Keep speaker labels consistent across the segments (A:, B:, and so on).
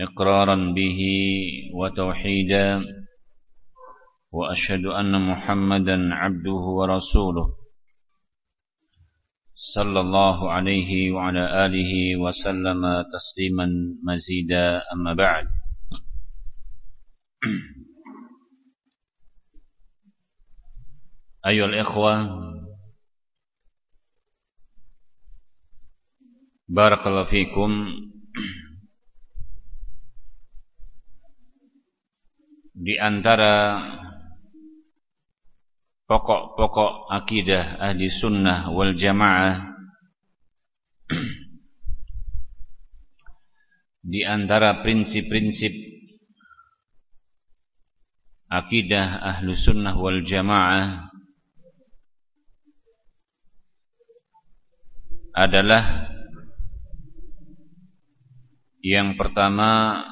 A: إقرارا به وتوحيدا وأشهد أن محمدا عبده ورسوله صلى الله عليه وعلى آله وسلم تسليما مزيدا. أما بعد أيها الإخوة بارك الله فيكم. Di antara pokok-pokok akidah ahli sunnah wal jamaah di antara prinsip-prinsip akidah ahli sunnah wal jamaah adalah yang pertama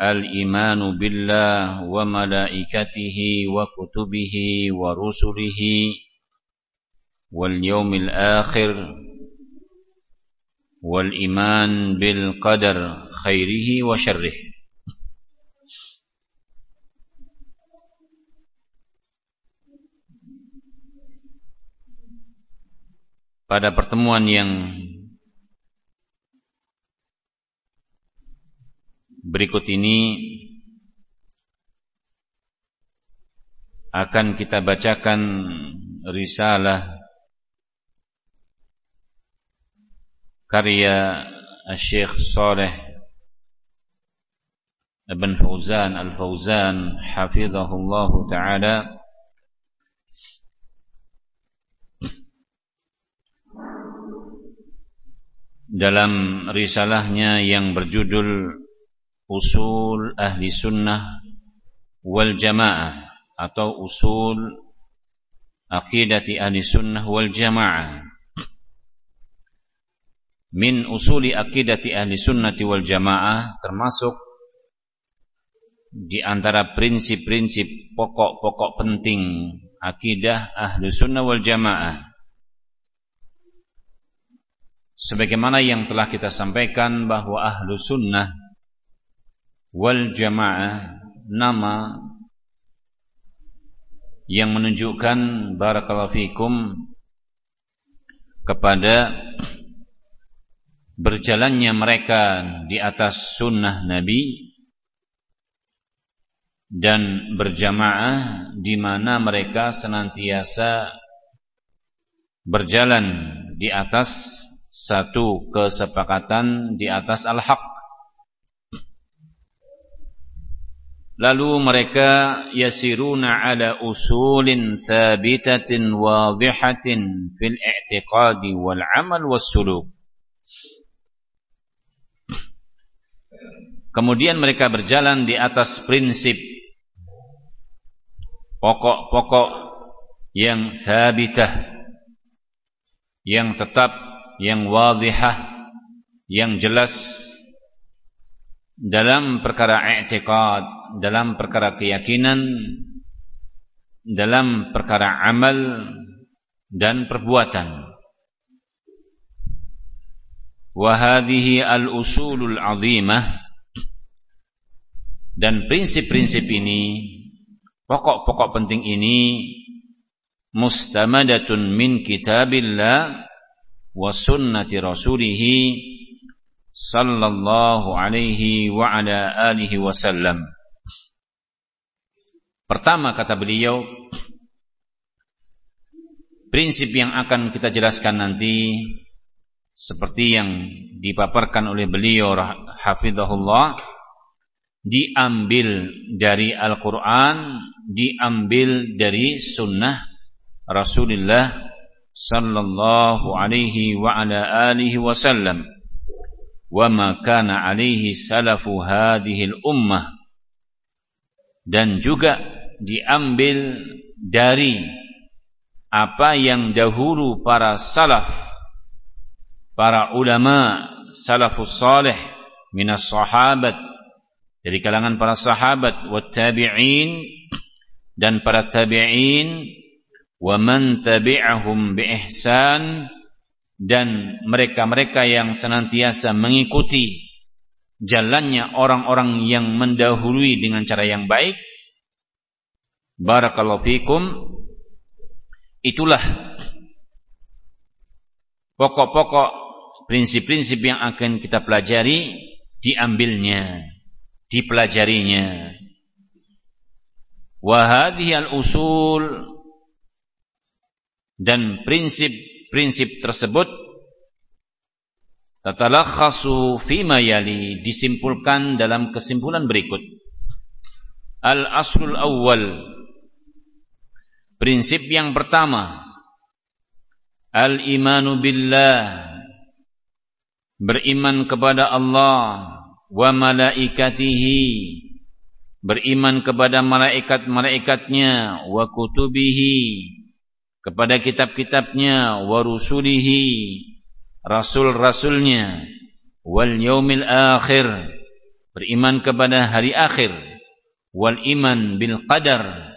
A: الإيمان بالله وملائكته وكتبه ورسله واليوم الآخر والإيمان بالقدر خيره وشره. Pada pertemuan yang berikut ini akan kita bacakan risalah karya Syekh Saleh Ibn Fauzan Al-Fauzan hafizahullah taala. Dalam risalahnya yang berjudul usul ahli sunnah wal jamaah atau usul aqidati ahli sunnah wal jamaah. Min usuli aqidati ahli sunnati wal jamaah termasuk di antara prinsip-prinsip pokok-pokok penting akidah ahli sunnah wal jamaah. Sebagaimana yang telah kita sampaikan bahwa ahlu sunnah wal jamaah nama yang menunjukkan barakallahu fikum kepada berjalannya mereka di atas sunnah Nabi dan berjamaah di mana mereka senantiasa berjalan di atas satu kesepakatan di atas al-haq Lalu mereka yasiruna ala usulin thabitatin wadihatin fil i'tiqadi wal amal was suluk. Kemudian mereka berjalan di atas prinsip pokok-pokok yang thabitah yang tetap yang wadihah yang jelas dalam perkara i'tiqad dalam perkara keyakinan, dalam perkara amal dan perbuatan. Wahadihi al-usulul azimah dan prinsip-prinsip ini, pokok-pokok penting ini mustamadatun min kitabillah wa sunnati rasulihi sallallahu alaihi wa ala alihi wasallam. Pertama kata beliau prinsip yang akan kita jelaskan nanti seperti yang dipaparkan oleh beliau hafizahullah diambil dari Al-Qur'an, diambil dari sunnah Rasulullah sallallahu alaihi wa ala alihi wasallam. Wa ma kana alaihi salafu hadhihi al-ummah dan juga diambil dari apa yang dahulu para salaf para ulama salafus salih minas sahabat dari kalangan para sahabat wa tabi'in dan para tabi'in wa man tabi'ahum bi ihsan dan mereka-mereka yang senantiasa mengikuti jalannya orang-orang yang mendahului dengan cara yang baik barakallahu fikum. Itulah pokok-pokok prinsip-prinsip yang akan kita pelajari diambilnya dipelajarinya. Wa hadhihi al-usul dan prinsip-prinsip tersebut tatalakhasu fima yali disimpulkan dalam kesimpulan berikut. Al-aslul awwal prinsip yang pertama. Al-imanu billah. Beriman kepada Allah wa malaikatihi. Beriman kepada malaikat-malaikatnya wa kutubihi. Kepada kitab-kitabnya wa rusulihi. Rasul-rasulnya wal yaumil akhir. Beriman kepada hari akhir. Wal iman bil qadar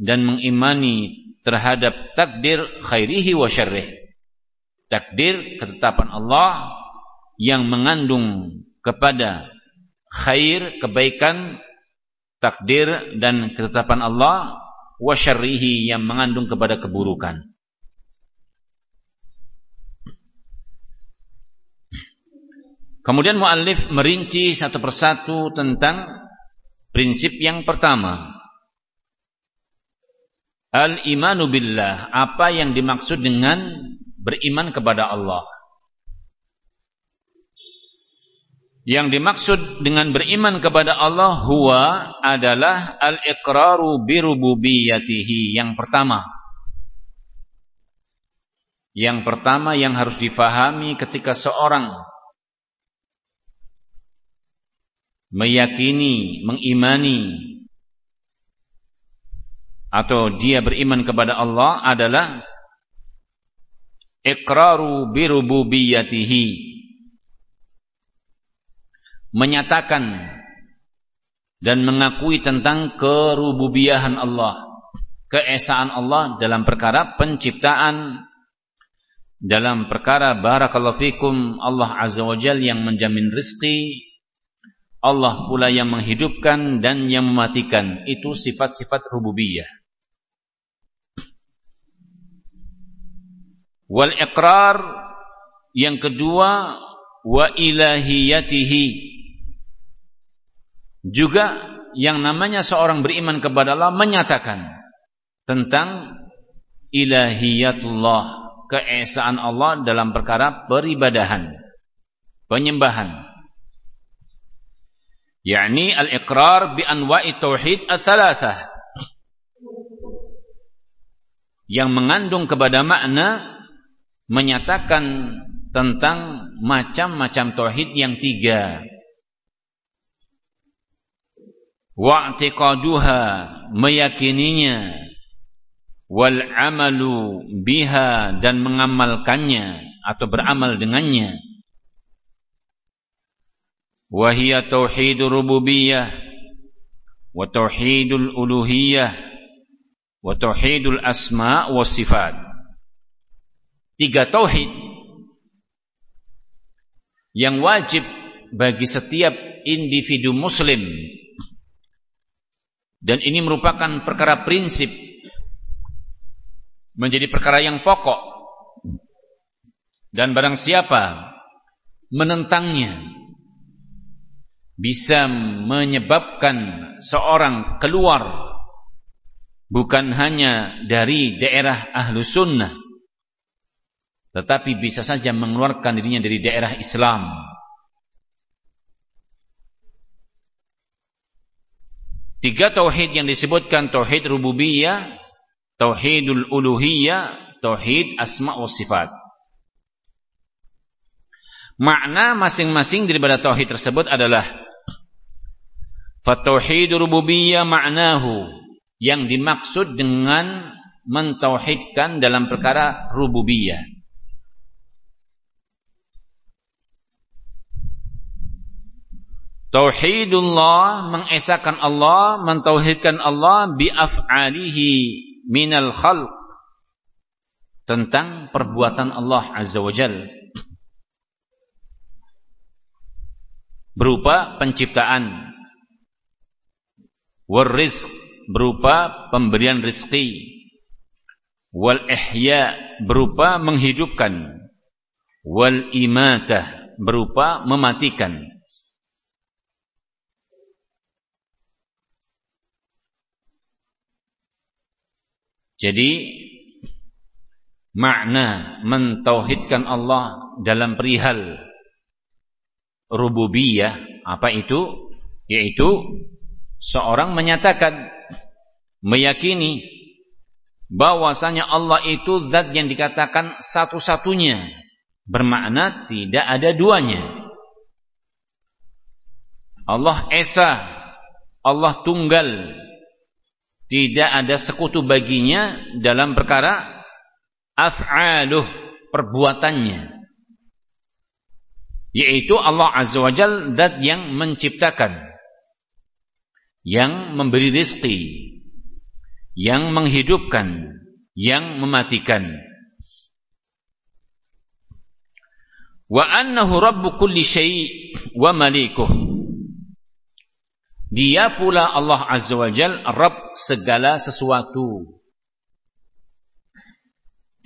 A: dan mengimani terhadap takdir khairihi wa syarrih takdir ketetapan Allah yang mengandung kepada khair kebaikan takdir dan ketetapan Allah wa syarrihi yang mengandung kepada keburukan Kemudian muallif merinci satu persatu tentang prinsip yang pertama. Al-imanu billah, apa yang dimaksud dengan beriman kepada Allah? Yang dimaksud dengan beriman kepada Allah huwa adalah al-iqraru birububiyatihi yang pertama. Yang pertama yang harus difahami ketika seorang meyakini, mengimani atau dia beriman kepada Allah adalah iqraru birububiyatihi menyatakan dan mengakui tentang kerububiyahan Allah keesaan Allah dalam perkara penciptaan dalam perkara barakallahu fikum Allah azza wajalla yang menjamin rizki Allah pula yang menghidupkan dan yang mematikan. Itu sifat-sifat rububiyah. Wal iqrar yang kedua wa ilahiyatihi. Juga yang namanya seorang beriman kepada Allah menyatakan tentang ilahiyatullah, keesaan Allah dalam perkara peribadahan, penyembahan yakni al-iqrar bi anwa'i tauhid ats-tsalatsah yang mengandung kepada makna menyatakan tentang macam-macam tauhid yang tiga. Wa'tiqaduha meyakininya wal amalu biha dan mengamalkannya atau beramal dengannya. Wahia tauhid rububiyah wa tauhidul uluhiyah wa tauhidul asma' was sifat tiga tauhid yang wajib bagi setiap individu muslim. Dan ini merupakan perkara prinsip menjadi perkara yang pokok. Dan barang siapa menentangnya bisa menyebabkan seorang keluar bukan hanya dari daerah ahlu sunnah tetapi bisa saja mengeluarkan dirinya dari daerah Islam tiga tauhid yang disebutkan tauhid rububiyah tauhidul uluhiyah tauhid asma wa sifat makna masing-masing daripada tauhid tersebut adalah Fatauhid rububiyah ma'nahu yang dimaksud dengan mentauhidkan dalam perkara rububiyah. Tauhidullah mengesahkan Allah, mentauhidkan Allah bi af'alihi minal khalq tentang perbuatan Allah Azza wa Jalla berupa penciptaan. Warizq berupa pemberian rizki. Wal ihya berupa menghidupkan. Wal imatah berupa mematikan. Jadi makna mentauhidkan Allah dalam perihal rububiyah apa itu? Yaitu seorang menyatakan meyakini bahwasanya Allah itu zat yang dikatakan satu-satunya. Bermakna tidak ada duanya. Allah esa Allah tunggal tidak ada sekutu baginya dalam perkara af'aluh perbuatannya. Yaitu Allah Azza wa Jal yang menciptakan. Yang memberi rizki. Yang menghidupkan. Yang mematikan. Wa annahu rabbu kulli syai' wa malikuh dia pula Allah Azza wa Jal Rabb segala sesuatu.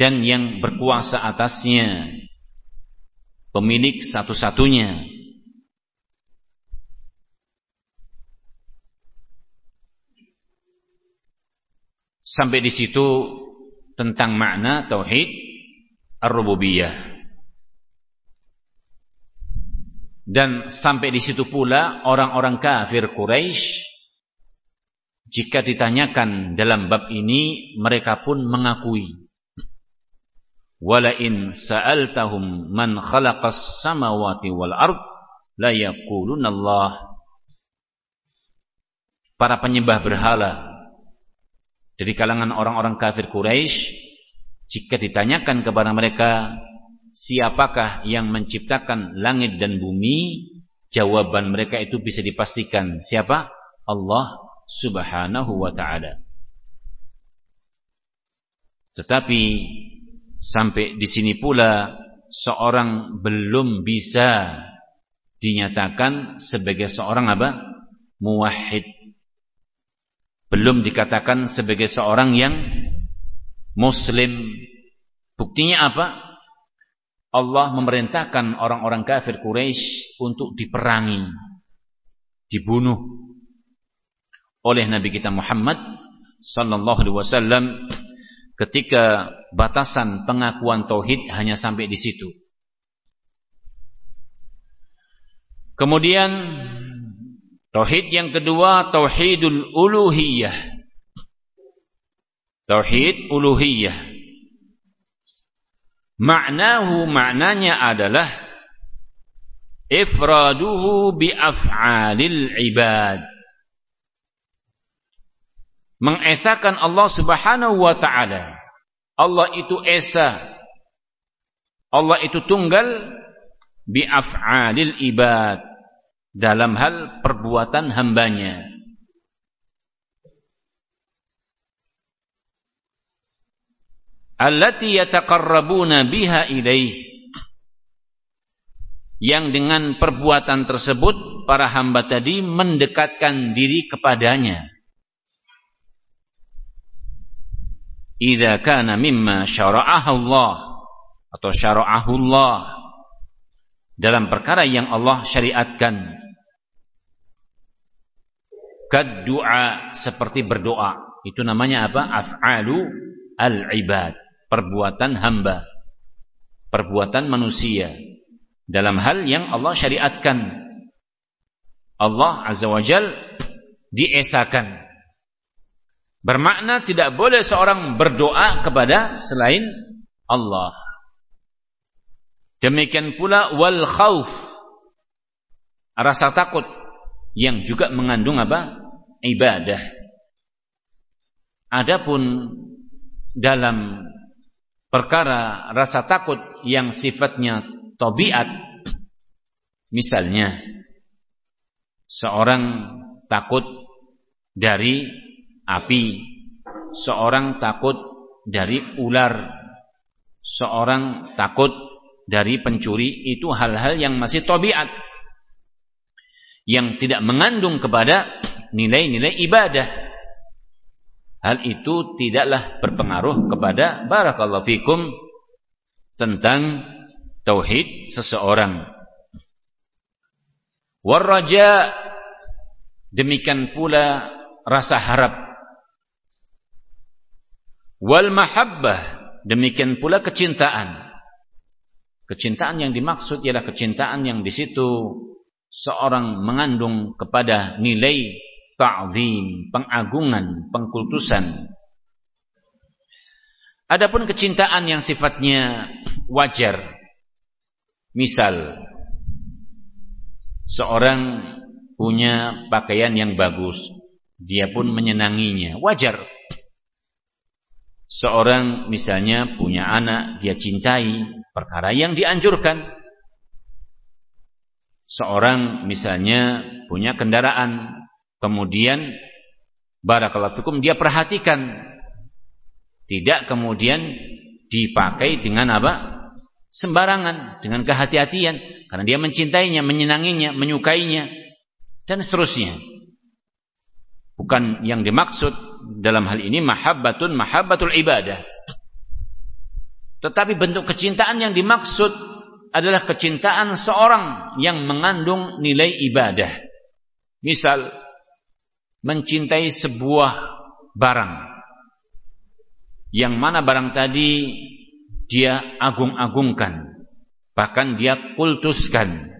A: Dan yang berkuasa atasnya. Pemilik satu-satunya. Sampai di situ tentang makna tauhid ar-rububiyah dan sampai di situ pula orang-orang kafir Quraisy jika ditanyakan dalam bab ini mereka pun mengakui. Wala in sa'altahum man khalaqas samawati wal ard la yaquluna Allah. Para penyembah berhala dari kalangan orang-orang kafir Quraisy jika ditanyakan kepada mereka siapakah yang menciptakan langit dan bumi jawaban mereka itu bisa dipastikan siapa Allah Subhanahu wa taala tetapi Sampai di sini pula seorang belum bisa dinyatakan sebagai seorang apa? Muwahhid. Belum dikatakan sebagai seorang yang muslim. Buktinya apa? Allah memerintahkan orang-orang kafir Quraisy untuk diperangi, dibunuh oleh Nabi kita Muhammad sallallahu alaihi wasallam ketika batasan pengakuan tauhid hanya sampai di situ. Kemudian tauhid yang kedua tauhidul uluhiyah. Tauhid uluhiyah. Maknahu maknanya adalah ifraduhu bi af'alil ibad mengesahkan Allah Subhanahu wa taala. Allah itu esa. Allah itu tunggal bi af'alil ibad dalam hal perbuatan hambanya. Allati yataqarrabuna biha ilaih. Yang dengan perbuatan tersebut para hamba tadi mendekatkan diri kepadanya. idza kana mimma syara'ahu Allah atau syara'ahu Allah dalam perkara yang Allah syariatkan. Kad doa seperti berdoa. Itu namanya apa? Af'alu al-ibad perbuatan hamba perbuatan manusia dalam hal yang Allah syariatkan Allah azza wajal diesakan Bermakna tidak boleh seorang berdoa kepada selain Allah. Demikian pula wal khauf. Rasa takut yang juga mengandung apa? Ibadah. Adapun dalam perkara rasa takut yang sifatnya tabiat misalnya seorang takut dari api, seorang takut dari ular, seorang takut dari pencuri, itu hal-hal yang masih tobiat. yang tidak mengandung kepada nilai-nilai ibadah. Hal itu tidaklah berpengaruh kepada barakallahu fikum tentang tauhid seseorang. Warraja demikian pula rasa harap. Wal mahabbah demikian pula kecintaan. Kecintaan yang dimaksud ialah kecintaan yang di situ seorang mengandung kepada nilai ta'zim, pengagungan, pengkultusan. Adapun kecintaan yang sifatnya wajar. Misal seorang punya pakaian yang bagus, dia pun menyenanginya, wajar. Seorang misalnya punya anak, dia cintai perkara yang dianjurkan. Seorang misalnya punya kendaraan, kemudian barakallahu fikum dia perhatikan. Tidak kemudian dipakai dengan apa? Sembarangan, dengan kehati-hatian. Karena dia mencintainya, menyenanginya, menyukainya. Dan seterusnya. Bukan yang dimaksud dalam hal ini mahabbatun mahabbatul ibadah. Tetapi bentuk kecintaan yang dimaksud adalah kecintaan seorang yang mengandung nilai ibadah. Misal mencintai sebuah barang yang mana barang tadi dia agung-agungkan, bahkan dia kultuskan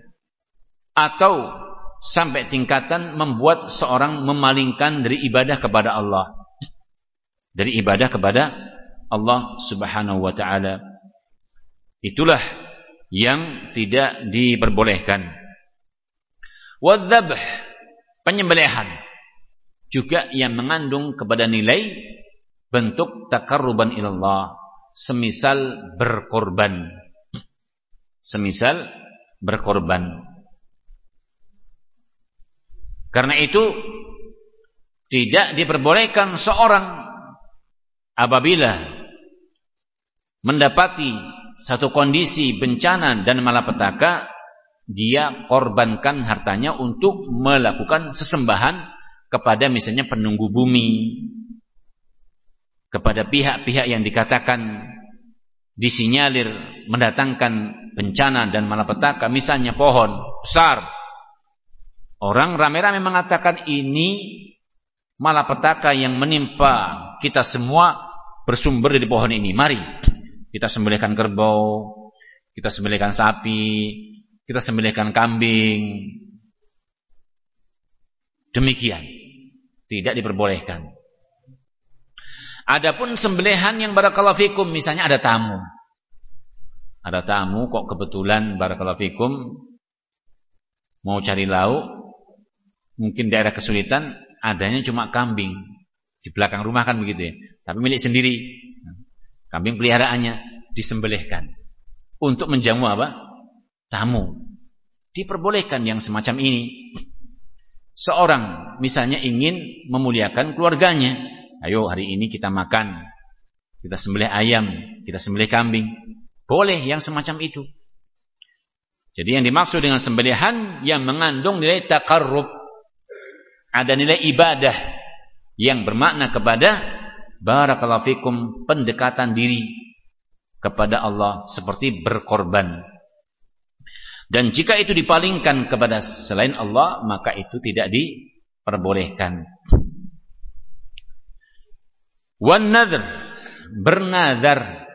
A: atau sampai tingkatan membuat seorang memalingkan dari ibadah kepada Allah. Dari ibadah kepada Allah Subhanahu wa taala. Itulah yang tidak diperbolehkan. Wadzabh penyembelihan juga yang mengandung kepada nilai bentuk takarruban ilallah semisal berkorban. Semisal berkorban. Karena itu tidak diperbolehkan seorang apabila mendapati satu kondisi bencana dan malapetaka dia korbankan hartanya untuk melakukan sesembahan kepada misalnya penunggu bumi kepada pihak-pihak yang dikatakan disinyalir mendatangkan bencana dan malapetaka misalnya pohon besar Orang rame-rame mengatakan ini malapetaka yang menimpa kita semua bersumber dari pohon ini. Mari kita sembelihkan kerbau, kita sembelihkan sapi, kita sembelihkan kambing. Demikian. Tidak diperbolehkan. Adapun sembelihan yang barakallahu fikum misalnya ada tamu. Ada tamu kok kebetulan barakallahu fikum mau cari lauk mungkin daerah kesulitan adanya cuma kambing. Di belakang rumah kan begitu ya tapi milik sendiri. Kambing peliharaannya disembelihkan. Untuk menjamu apa? Tamu. Diperbolehkan yang semacam ini seorang misalnya ingin memuliakan keluarganya. Ayo hari ini kita makan. Kita sembelih ayam kita sembelih kambing. Boleh yang semacam itu. Jadi yang dimaksud dengan sembelihan yang mengandung nilai takarrub ada nilai ibadah yang bermakna kepada barakallahu fikum pendekatan diri kepada Allah seperti berkorban. Dan jika itu dipalingkan kepada selain Allah, maka itu tidak diperbolehkan. Wan nadhr bernadar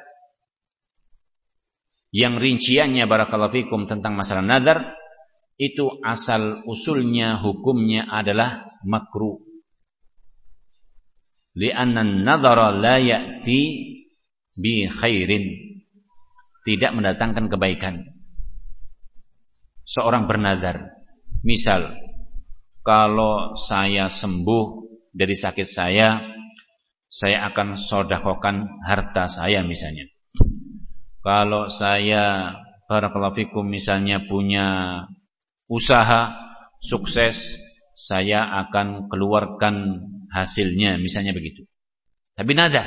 A: yang rinciannya barakallahu fikum tentang masalah nadar itu asal usulnya hukumnya adalah makruh. Lianna an-nadhara la ya'ti bi khairin. Tidak mendatangkan kebaikan. Seorang bernazar, misal kalau saya sembuh dari sakit saya, saya akan sodakokan harta saya misalnya. Kalau saya barakallahu fikum misalnya punya usaha sukses saya akan keluarkan hasilnya misalnya begitu. Tapi nadar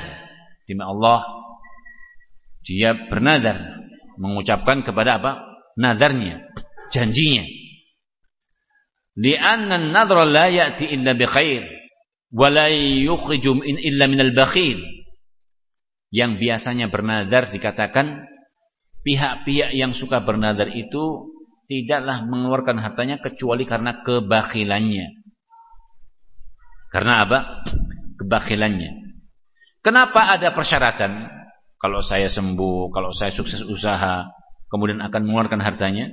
A: demi Allah dia bernadar mengucapkan kepada apa? Nadarnya janjinya Lianna an-nadhra la ya'ti illa bi khair wa la yukhriju illa minal bakhil. Yang biasanya bernadar dikatakan pihak-pihak yang suka bernadar itu tidaklah mengeluarkan hartanya kecuali karena kebakhilannya. Karena apa? Kebakhilannya. Kenapa ada persyaratan? Kalau saya sembuh, kalau saya sukses usaha, kemudian akan mengeluarkan hartanya.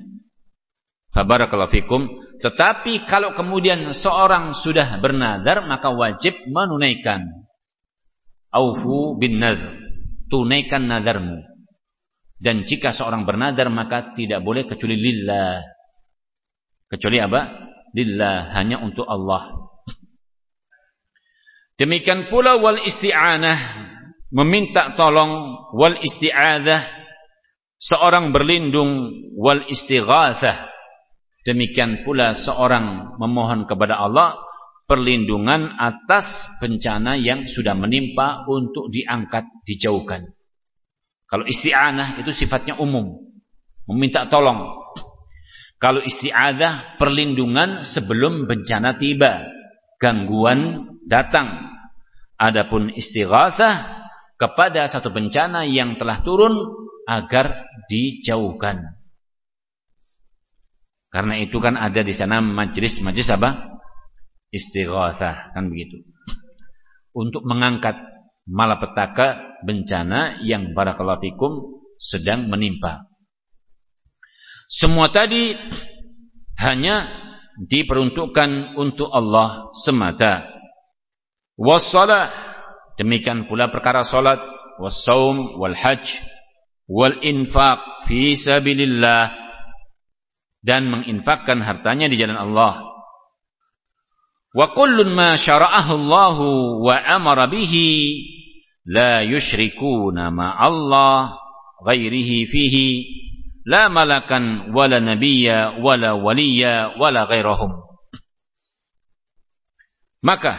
A: Fabarakallahu fikum. Tetapi kalau kemudian seorang sudah bernadar, maka wajib menunaikan. Aufu bin nadhr. Tunaikan nadarmu. Dan jika seorang bernadar maka tidak boleh kecuali lillah. Kecuali apa? Lillah, hanya untuk Allah. Demikian pula wal isti'anah, meminta tolong wal isti'adzah, seorang berlindung wal istighatsah. Demikian pula seorang memohon kepada Allah perlindungan atas bencana yang sudah menimpa untuk diangkat, dijauhkan. Kalau isti'anah itu sifatnya umum. Meminta tolong. Kalau isti'adah perlindungan sebelum bencana tiba. Gangguan datang. Adapun istighatsah kepada satu bencana yang telah turun agar dijauhkan. Karena itu kan ada di sana majlis-majlis apa? Istighatsah kan begitu. Untuk mengangkat malapetaka bencana yang barakallahu fikum sedang menimpa. Semua tadi hanya diperuntukkan untuk Allah semata. Wassalah demikian pula perkara salat, wassaum wal hajj fi sabilillah dan menginfakkan hartanya di jalan Allah. Wa kullun ma syara'ahu Allah wa amara bihi la yushrikuna Allah ghairihi fihi la malakan wala nabiyya wala waliya wala ghairahum maka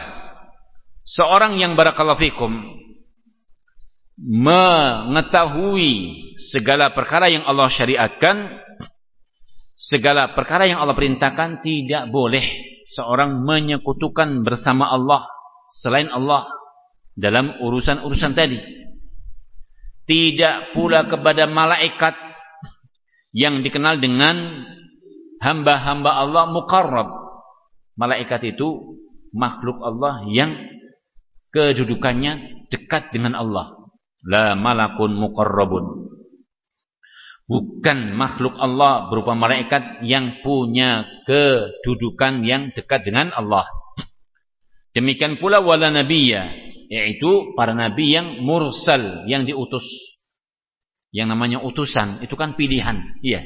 A: seorang yang barakallahu fikum mengetahui segala perkara yang Allah syariatkan segala perkara yang Allah perintahkan tidak boleh seorang menyekutukan bersama Allah selain Allah dalam urusan-urusan tadi. Tidak pula kepada malaikat yang dikenal dengan hamba-hamba Allah mukarrab. Malaikat itu makhluk Allah yang kedudukannya dekat dengan Allah. La malakun mukarrabun. Bukan makhluk Allah berupa malaikat yang punya kedudukan yang dekat dengan Allah. Demikian pula wala nabiyya yaitu para nabi yang mursal yang diutus. Yang namanya utusan itu kan pilihan. Iya.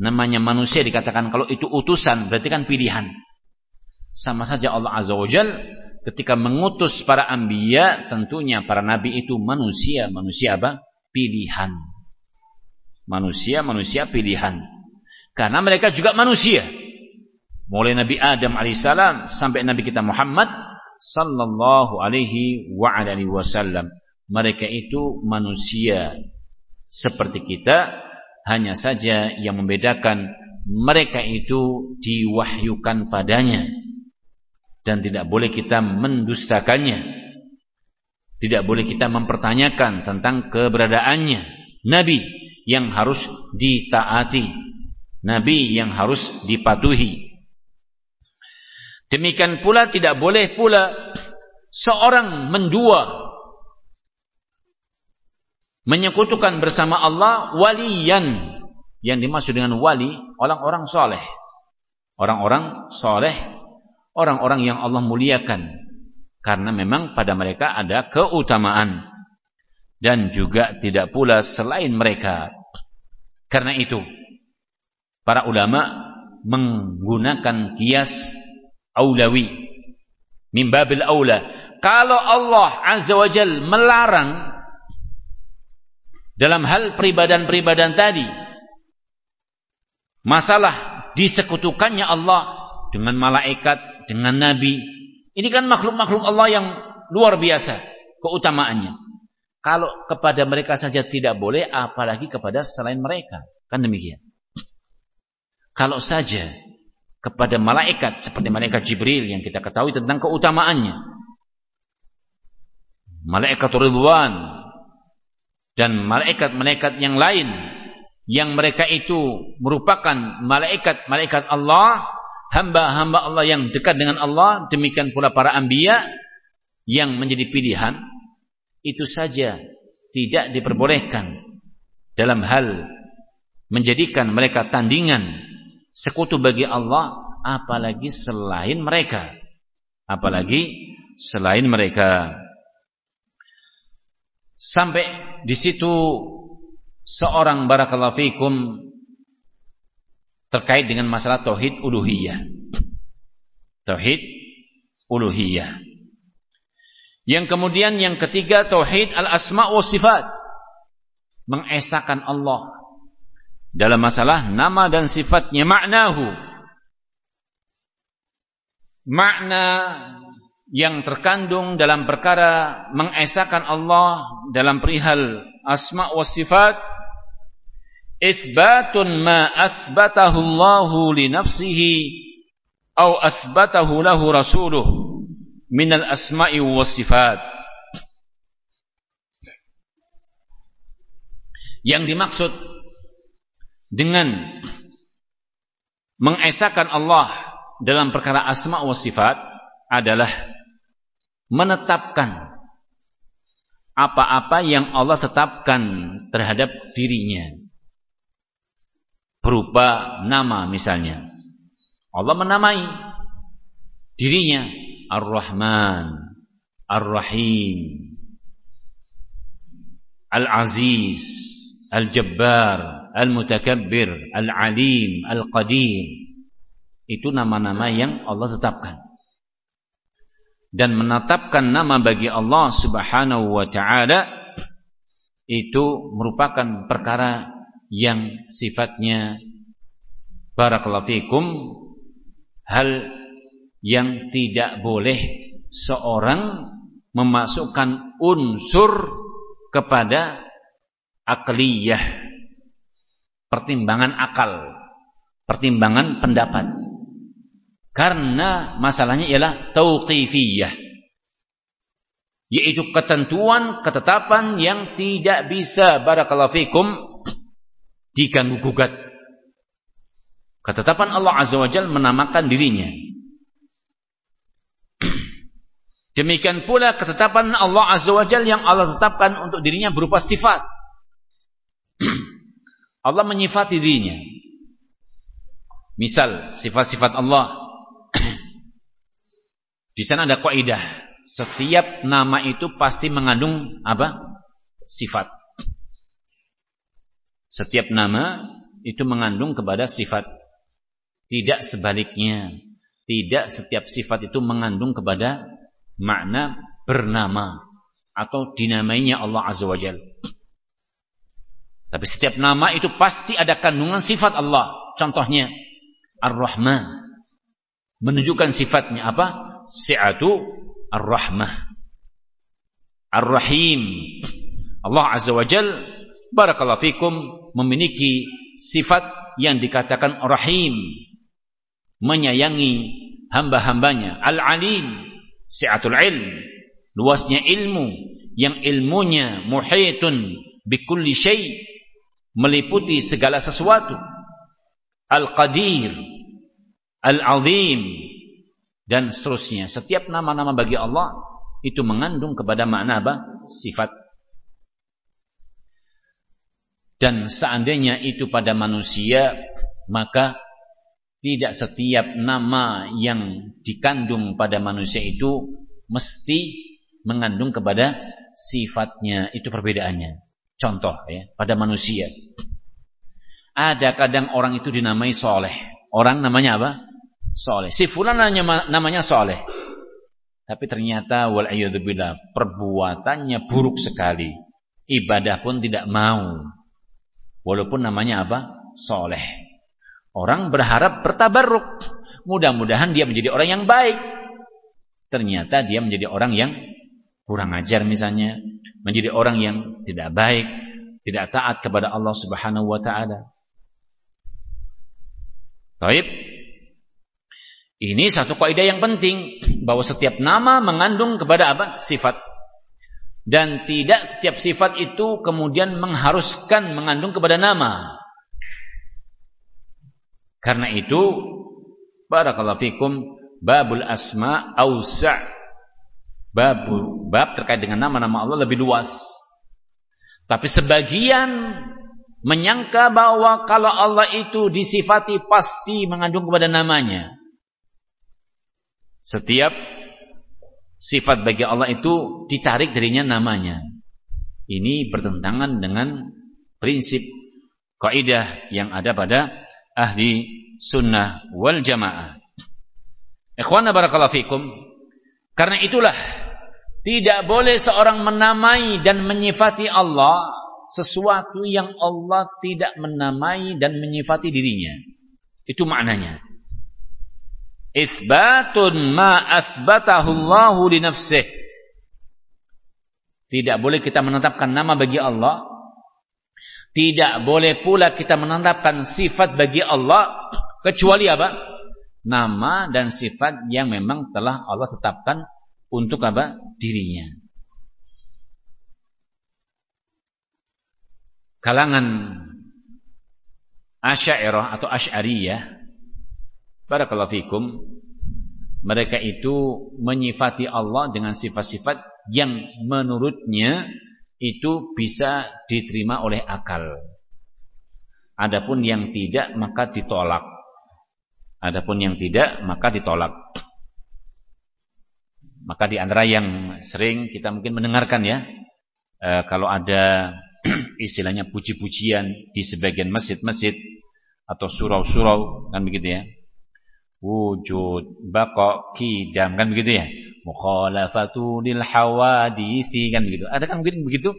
A: Namanya manusia dikatakan kalau itu utusan berarti kan pilihan. Sama saja Allah Azza wa Jal ketika mengutus para anbiya tentunya para nabi itu manusia. Manusia apa? Pilihan manusia manusia pilihan karena mereka juga manusia mulai Nabi Adam alaihissalam sampai Nabi kita Muhammad sallallahu alaihi wa alihi wasallam. Mereka itu manusia seperti kita, hanya saja yang membedakan mereka itu diwahyukan padanya dan tidak boleh kita mendustakannya. Tidak boleh kita mempertanyakan tentang keberadaannya. Nabi yang harus ditaati, nabi yang harus dipatuhi. Demikian pula tidak boleh pula seorang mendua menyekutukan bersama Allah waliyan. Yang dimaksud dengan wali orang-orang soleh. Orang-orang soleh orang-orang yang Allah muliakan. Karena memang pada mereka ada keutamaan. Dan juga tidak pula selain mereka karena itu para ulama menggunakan kias aulawi min babil aula. Kalau Allah azza wajal melarang dalam hal peribadan-peribadan tadi masalah disekutukannya Allah dengan malaikat dengan nabi ini kan makhluk-makhluk Allah yang luar biasa keutamaannya kalau kepada mereka saja tidak boleh apalagi kepada selain mereka. Kan demikian. Kalau saja kepada malaikat seperti malaikat Jibril yang kita ketahui tentang keutamaannya. Malaikat Ridwan dan malaikat-malaikat yang lain yang mereka itu merupakan malaikat-malaikat Allah, hamba-hamba Allah yang dekat dengan Allah, demikian pula para anbiya yang menjadi pilihan, itu saja tidak diperbolehkan dalam hal menjadikan mereka tandingan sekutu bagi Allah apalagi selain mereka. Apalagi selain mereka. Sampai di situ seorang barakallahu fikum terkait dengan masalah tauhid uluhiyah. Tauhid uluhiyah yang kemudian yang ketiga tauhid al-asma wa sifat. Mengesahkan Allah. Dalam masalah nama dan sifatnya maknahu. Makna yang terkandung dalam perkara mengesahkan Allah dalam perihal asma wa sifat itsbatun ma athbatahu Allah li nafsihi atau athbatahu lahu rasuluh min al asma'i was sifat. Yang dimaksud dengan mengesahkan Allah dalam perkara asma wa sifat adalah menetapkan apa-apa yang Allah tetapkan terhadap dirinya. Berupa nama misalnya. Allah menamai dirinya Ar-Rahman Ar-Rahim Al-Aziz Al-Jabbar Al-Mutakabbir, Al-Alim, Al-Qadir. Itu nama-nama yang Allah tetapkan. Dan menetapkan nama bagi Allah Subhanahu wa taala itu merupakan perkara yang sifatnya barakallahu fikum hal yang tidak boleh seorang memasukkan unsur kepada akliyah pertimbangan akal, pertimbangan pendapat. Karena masalahnya ialah tauqifiyah. Yaitu ketentuan, ketetapan yang tidak bisa barakallahu fikum diganggu gugat. Ketetapan Allah Azza wa Jal menamakan dirinya. Demikian pula ketetapan Allah Azza wa Jal yang Allah tetapkan untuk dirinya berupa sifat. Allah menyifati dirinya. Misal sifat-sifat Allah. Di sana ada kaidah, setiap nama itu pasti mengandung apa? Sifat. Setiap nama itu mengandung kepada sifat. Tidak sebaliknya. Tidak setiap sifat itu mengandung kepada makna bernama atau dinamainya Allah Azza wa Jalla. Tapi setiap nama itu pasti ada kandungan sifat Allah. Contohnya Ar-Rahman. Menunjukkan sifatnya apa? Si'atu Ar-Rahmah. Ar-Rahim. Allah Azza wa Jal barakallahu fikum memiliki sifat yang dikatakan Rahim. Menyayangi hamba-hambanya. Al-Alim. Si'atul ilm. Luasnya ilmu. Yang ilmunya muhitun bikulli syai' meliputi segala sesuatu. Al-Qadir, Al-Azim dan seterusnya. Setiap nama-nama bagi Allah itu mengandung kepada makna apa? Sifat. Dan seandainya itu pada manusia, maka tidak setiap nama yang dikandung pada manusia itu mesti mengandung kepada sifatnya. Itu perbedaannya. Contoh ya, pada manusia. Ada kadang orang itu dinamai soleh. Orang namanya apa? Soleh. Si fulan namanya, soleh. Tapi ternyata wal'ayyadzubillah perbuatannya buruk sekali. Ibadah pun tidak mau. Walaupun namanya apa? Soleh. Orang berharap bertabarruk. Mudah-mudahan dia menjadi orang yang baik. Ternyata dia menjadi orang yang kurang ajar misalnya menjadi orang yang tidak baik, tidak taat kepada Allah Subhanahu wa taala. Baik. Ini satu kaidah yang penting bahwa setiap nama mengandung kepada apa? Sifat. Dan tidak setiap sifat itu kemudian mengharuskan mengandung kepada nama. Karena itu barakallahu fikum babul asma ausa' bab bab terkait dengan nama-nama Allah lebih luas. Tapi sebagian menyangka bahwa kalau Allah itu disifati pasti mengandung kepada namanya. Setiap sifat bagi Allah itu ditarik darinya namanya. Ini bertentangan dengan prinsip kaidah yang ada pada ahli sunnah wal jamaah. Ikhwana barakallahu fikum. Karena itulah tidak boleh seorang menamai dan menyifati Allah sesuatu yang Allah tidak menamai dan menyifati dirinya. Itu maknanya. Itsbatun ma asbatahu Allah li nafsih. Tidak boleh kita menetapkan nama bagi Allah. Tidak boleh pula kita menetapkan sifat bagi Allah kecuali apa? Nama dan sifat yang memang telah Allah tetapkan untuk apa? dirinya. Kalangan Asy'ariyah atau Asy'ariyah Barakallahu fikum. Mereka itu menyifati Allah dengan sifat-sifat yang menurutnya itu bisa diterima oleh akal. Adapun yang tidak maka ditolak. Adapun yang tidak maka ditolak. Maka di antara yang sering kita mungkin mendengarkan ya, e, kalau ada istilahnya puji-pujian di sebagian masjid-masjid atau surau-surau kan begitu ya wujud, baqa, kidam kan begitu ya. Mukhalafatu lil hawadithi kan begitu. Ada kan begitu begitu?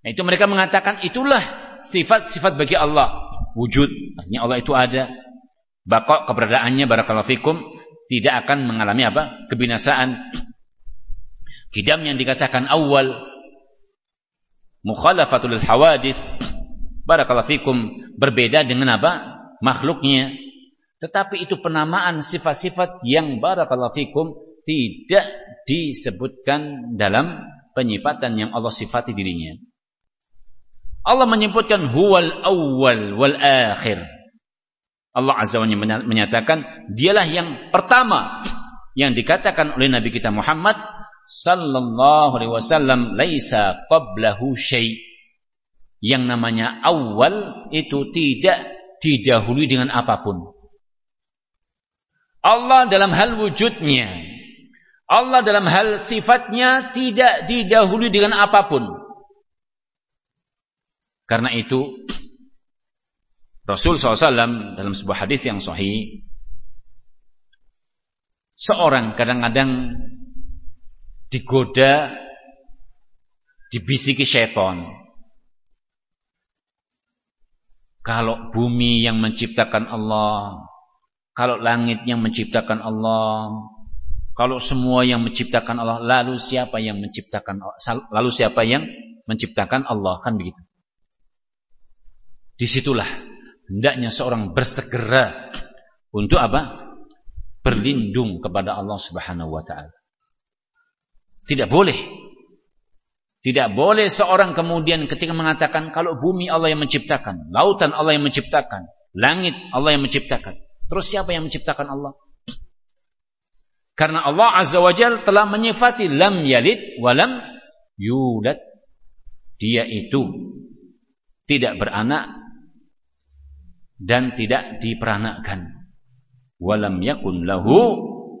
A: Nah, itu mereka mengatakan itulah sifat-sifat bagi Allah. Wujud, artinya Allah itu ada. Baqa keberadaannya barakallahu fikum tidak akan mengalami apa? kebinasaan. Kidam yang dikatakan awal mukhalafatul hawadith barakallahu fikum berbeda dengan apa? makhluknya tetapi itu penamaan sifat-sifat yang barakallahu fikum tidak disebutkan dalam penyifatan yang Allah sifati dirinya. Allah menyebutkan huwal awwal wal akhir. Allah Azza wa Jalla menyatakan dialah yang pertama yang dikatakan oleh Nabi kita Muhammad sallallahu alaihi wasallam laisa qablahu syai. Yang namanya awal itu tidak didahului dengan apa pun. Allah dalam hal wujudnya Allah dalam hal sifatnya tidak didahului dengan apa pun. Karena itu Rasul SAW dalam sebuah hadis yang sahih seorang kadang-kadang digoda dibisiki syaitan. Kalau bumi yang menciptakan Allah kalau langit yang menciptakan Allah, kalau semua yang menciptakan Allah, lalu siapa yang menciptakan lalu siapa yang menciptakan Allah kan begitu. Di situlah hendaknya seorang bersegera untuk apa? Berlindung kepada Allah Subhanahu wa taala. Tidak boleh. Tidak boleh seorang kemudian ketika mengatakan kalau bumi Allah yang menciptakan, lautan Allah yang menciptakan, langit Allah yang menciptakan. Terus siapa yang menciptakan Allah? Karena Allah Azza wa Jal telah menyifati lam yalid walam yulad. Dia itu tidak beranak dan tidak diperanakkan. Walam yakun lahu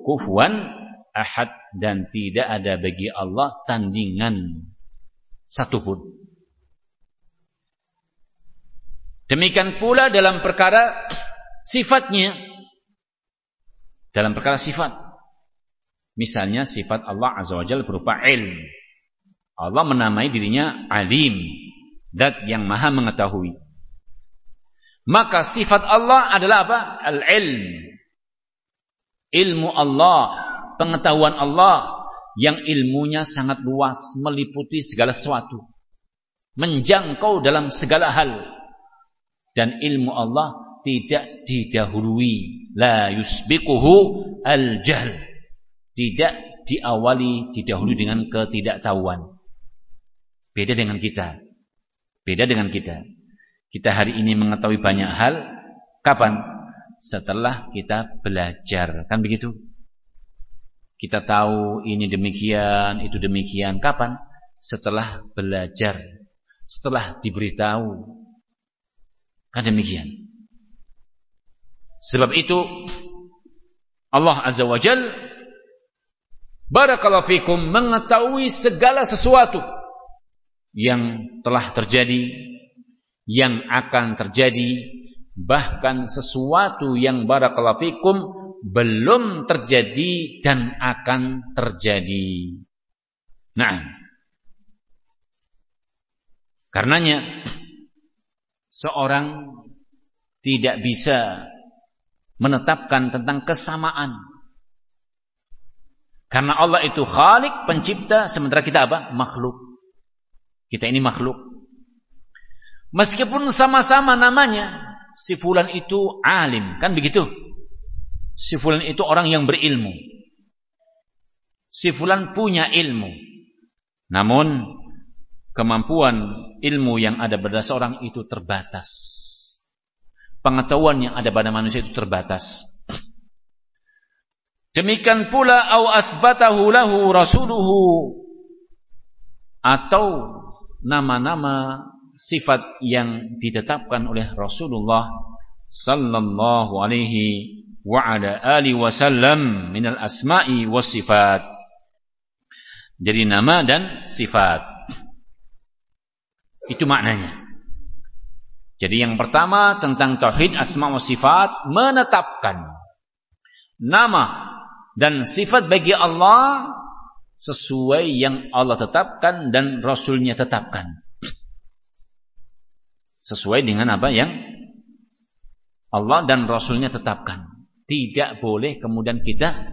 A: kufuwan ahad dan tidak ada bagi Allah tandingan satupun. Demikian pula dalam perkara sifatnya dalam perkara sifat. Misalnya sifat Allah Azza wa Jalla berupa ilm. Allah menamai dirinya alim, dat yang maha mengetahui. Maka sifat Allah adalah apa? Al-ilm. Ilmu Allah, pengetahuan Allah yang ilmunya sangat luas, meliputi segala sesuatu. Menjangkau dalam segala hal. Dan ilmu Allah tidak didahului. La yusbiquhu al-jahl. Tidak diawali, didahului dengan ketidaktahuan. Beda dengan kita. Beda dengan kita. Kita hari ini mengetahui banyak hal. Kapan? Setelah kita belajar. Kan begitu? Kita tahu ini demikian, itu demikian. Kapan? Setelah belajar. Setelah diberitahu. Kan demikian. Sebab itu Allah Azza wa Jal Barakallahu fikum mengetahui segala sesuatu yang telah terjadi, yang akan terjadi, bahkan sesuatu yang barakallahu fikum belum terjadi dan akan terjadi. Nah, karenanya seorang tidak bisa menetapkan tentang kesamaan. Karena Allah itu khalik, pencipta, sementara kita apa? Makhluk. Kita ini makhluk. Meskipun sama-sama namanya, si fulan itu alim, kan begitu? Si fulan itu orang yang berilmu. Si fulan punya ilmu. Namun kemampuan ilmu yang ada pada seorang itu terbatas. Pengetahuan yang ada pada manusia itu terbatas. Demikian pula au athbatahu lahu rasuluhu atau nama-nama sifat yang ditetapkan oleh Rasulullah sallallahu alaihi wa ala alihi wasallam minal asma'i was sifat. Jadi nama dan sifat. Itu maknanya. Jadi yang pertama tentang tauhid asma wa sifat menetapkan nama dan sifat bagi Allah sesuai yang Allah tetapkan dan Rasulnya tetapkan. Sesuai dengan apa yang Allah dan Rasulnya tetapkan. Tidak boleh kemudian kita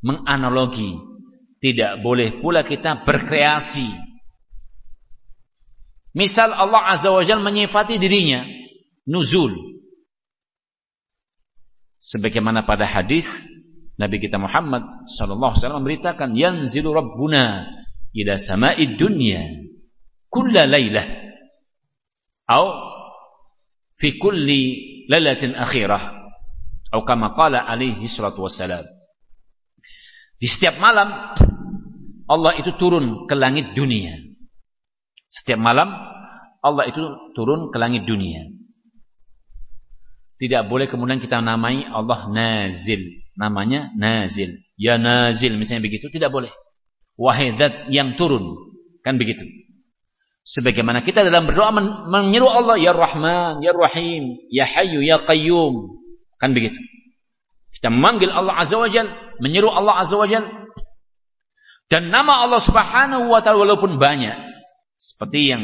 A: menganalogi. Tidak boleh pula kita berkreasi. Misal Allah Azza wa Jal menyifati dirinya. Nuzul. Sebagaimana pada hadis Nabi kita Muhammad sallallahu alaihi wasallam memberitakan yanzilu rabbuna ila sama'id dunya kulla lailah atau fi kulli lailatin akhirah atau kama qala alaihi salatu wassalam. Di setiap malam Allah itu turun ke langit dunia. Setiap malam Allah itu turun ke langit dunia tidak boleh kemudian kita namai Allah nazil namanya nazil. Ya nazil misalnya begitu tidak boleh. Wahai zat yang turun. Kan begitu. Sebagaimana kita dalam berdoa men menyeru Allah ya Rahman, ya Rahim, ya Hayyu, ya Qayyum. Kan begitu. Kita memanggil Allah Azza wa Jal, menyeru Allah Azza wa Jal. Dan nama Allah Subhanahu wa taala walaupun banyak seperti yang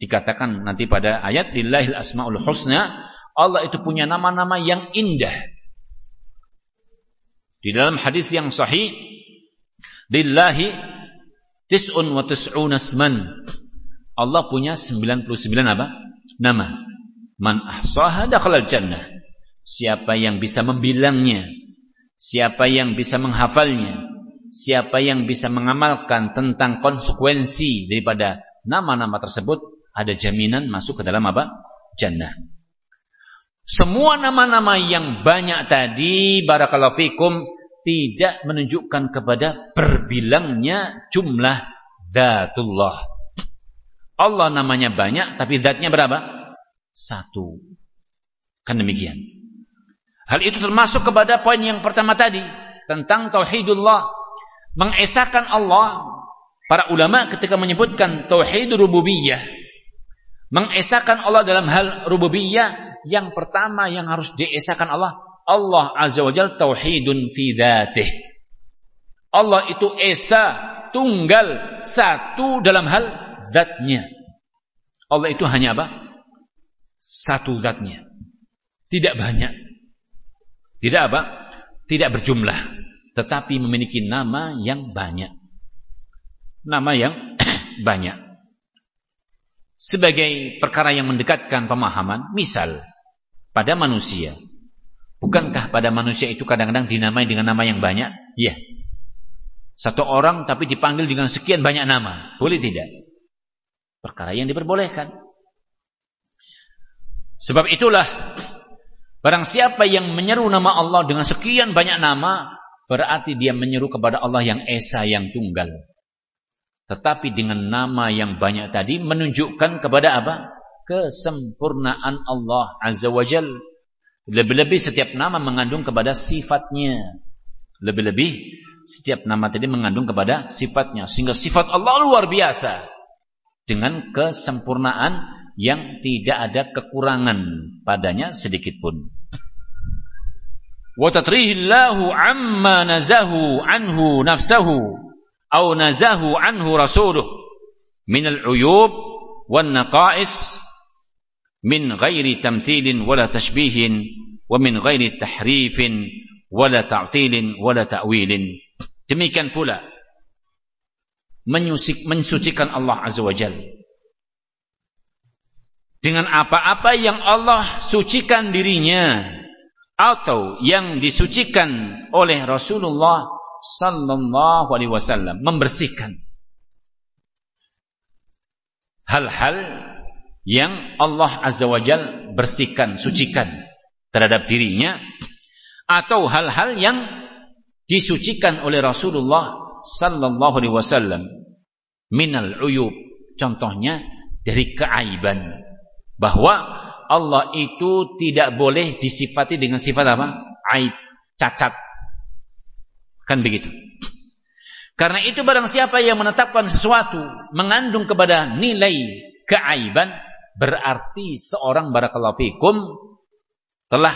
A: dikatakan nanti pada ayat Lillahil Asmaul Husna, Allah itu punya nama-nama yang indah. Di dalam hadis yang sahih, lillahi tis'un wa tis'una asman. Allah punya 99 apa? Nama. Man ahsaha dakhala jannah. Siapa yang bisa membilangnya, siapa yang bisa menghafalnya, siapa yang bisa mengamalkan tentang konsekuensi daripada nama-nama tersebut, ada jaminan masuk ke dalam apa? Jannah. Semua nama-nama yang banyak tadi barakallahu fikum tidak menunjukkan kepada berbilangnya jumlah zatullah. Allah namanya banyak tapi zatnya berapa? Satu. Kan demikian. Hal itu termasuk kepada poin yang pertama tadi tentang tauhidullah, mengesahkan Allah. Para ulama ketika menyebutkan tauhid rububiyah, mengesahkan Allah dalam hal rububiyah yang pertama yang harus diesakan Allah, Allah Azza wa Jalla tauhidun fi dzatih. Allah itu esa, tunggal, satu dalam hal zatnya. Allah itu hanya apa? Satu zatnya. Tidak banyak. Tidak apa? Tidak berjumlah. Tetapi memiliki nama yang banyak. Nama yang banyak sebagai perkara yang mendekatkan pemahaman. Misal, pada manusia. Bukankah pada manusia itu kadang-kadang dinamai dengan nama yang banyak? Iya. Satu orang tapi dipanggil dengan sekian banyak nama. Boleh tidak? Perkara yang diperbolehkan. Sebab itulah barang siapa yang menyeru nama Allah dengan sekian banyak nama, berarti dia menyeru kepada Allah yang esa yang tunggal. Tetapi dengan nama yang banyak tadi menunjukkan kepada apa? kesempurnaan Allah Azza wa Jal. Lebih-lebih setiap nama mengandung kepada sifatnya. Lebih-lebih setiap nama tadi mengandung kepada sifatnya. Sehingga sifat Allah luar biasa. Dengan kesempurnaan yang tidak ada kekurangan padanya sedikitpun. Wa tatrihillahu amma nazahu anhu nafsahu au nazahu anhu rasuluh min al-uyub min ghairi tamthilin wala tashbihin wa min ghairi tahrifin wala ta'tilin wala ta'wilin. Demikian pula menyusik, mensucikan Allah azza wajalla dengan apa-apa yang Allah sucikan dirinya atau yang disucikan oleh Rasulullah sallallahu alaihi wasallam membersihkan. Hal-hal yang Allah Azza wa Jal bersihkan, sucikan terhadap dirinya atau hal-hal yang disucikan oleh Rasulullah sallallahu alaihi wasallam. Minal uyub contohnya dari keaiban bahwa Allah itu tidak boleh disifati dengan sifat apa? aib, cacat. Kan begitu? Karena itu barang siapa yang menetapkan sesuatu mengandung kepada nilai keaiban berarti seorang barakallahu telah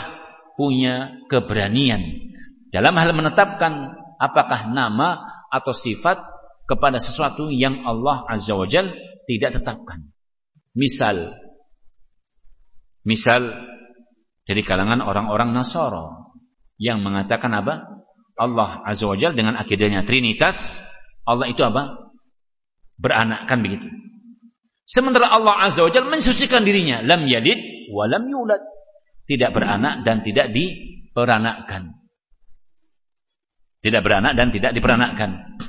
A: punya keberanian dalam hal menetapkan apakah nama atau sifat kepada sesuatu yang Allah Azza wa Jal tidak tetapkan. Misal misal dari kalangan orang-orang Nasara yang mengatakan apa? Allah Azza wa Jal dengan akidahnya Trinitas, Allah itu apa? Beranak kan begitu. Sementara Allah Azza wa Jalla mensucikan dirinya. Lam yalid wa lam yulad. Tidak beranak dan tidak diperanakkan. Tidak beranak dan tidak diperanakkan.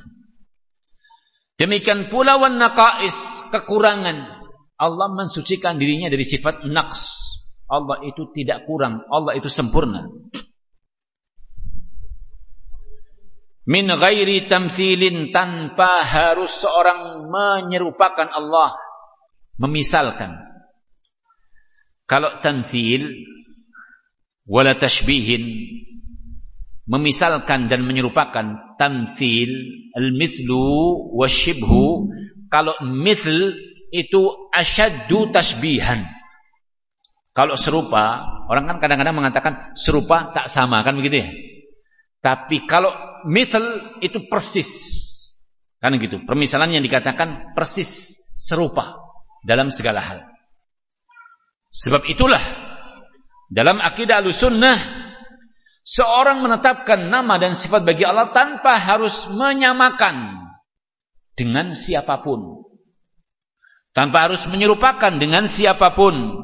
A: Demikian pula wan naqais, kekurangan. Allah mensucikan dirinya dari sifat naqs. Allah itu tidak kurang, Allah itu sempurna. Min ghairi tamthilin tanpa harus seorang menyerupakan Allah memisalkan. Kalau tanfil wala tashbihin memisalkan dan menyerupakan tamthil al-mithlu wasyibhu kalau mithl itu asyaddu tasbihan kalau serupa orang kan kadang-kadang mengatakan serupa tak sama kan begitu ya? Tapi kalau mithl itu persis. Kan gitu permisalan yang dikatakan persis serupa dalam segala hal. Sebab itulah dalam akidah al-sunnah seorang menetapkan nama dan sifat bagi Allah tanpa harus menyamakan dengan siapa pun. Tanpa harus menyerupakan dengan siapa pun.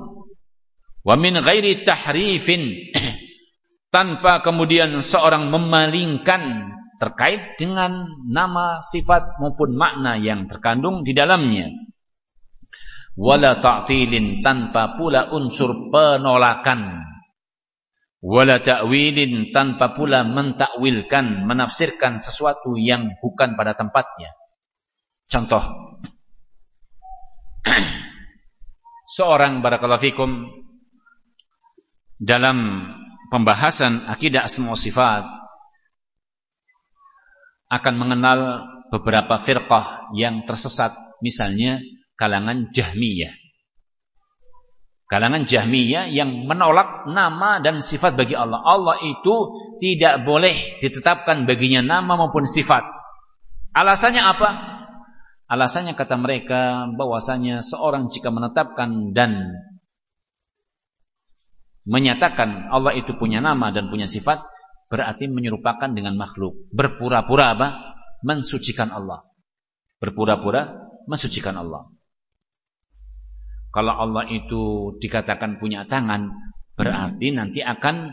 A: Wa min ghairi tahrifin tanpa kemudian seorang memalingkan terkait dengan nama, sifat maupun makna yang terkandung di dalamnya wala ta'tilin tanpa pula unsur penolakan. Wala ta'wilin tanpa pula mentakwilkan menafsirkan sesuatu yang bukan pada tempatnya. Contoh. Seorang barakallahu fikum dalam pembahasan akidah asma sifat akan mengenal beberapa firqah yang tersesat. Misalnya kalangan Jahmiyah. Kalangan Jahmiyah yang menolak nama dan sifat bagi Allah. Allah itu tidak boleh ditetapkan baginya nama maupun sifat. Alasannya apa? Alasannya kata mereka bahwasanya seorang jika menetapkan dan menyatakan Allah itu punya nama dan punya sifat berarti menyerupakan dengan makhluk. Berpura-pura apa? Mensucikan Allah. Berpura-pura mensucikan Allah. Kalau Allah itu dikatakan punya tangan, berarti nanti akan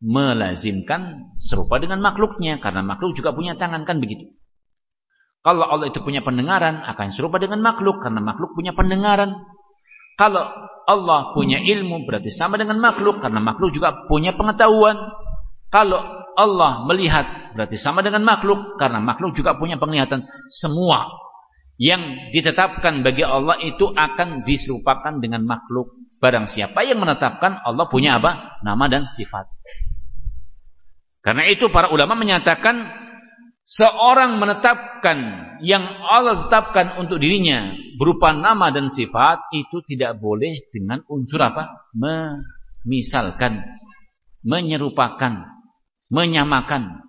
A: melazimkan serupa dengan makhluknya karena makhluk juga punya tangan kan begitu. Kalau Allah itu punya pendengaran akan serupa dengan makhluk karena makhluk punya pendengaran. Kalau Allah punya ilmu berarti sama dengan makhluk karena makhluk juga punya pengetahuan. Kalau Allah melihat berarti sama dengan makhluk karena makhluk juga punya penglihatan. Semua yang ditetapkan bagi Allah itu akan diserupakan dengan makhluk. Barang siapa yang menetapkan Allah punya apa? Nama dan sifat. Karena itu para ulama menyatakan seorang menetapkan yang Allah tetapkan untuk dirinya berupa nama dan sifat itu tidak boleh dengan unsur apa? Memisalkan, menyerupakan, menyamakan.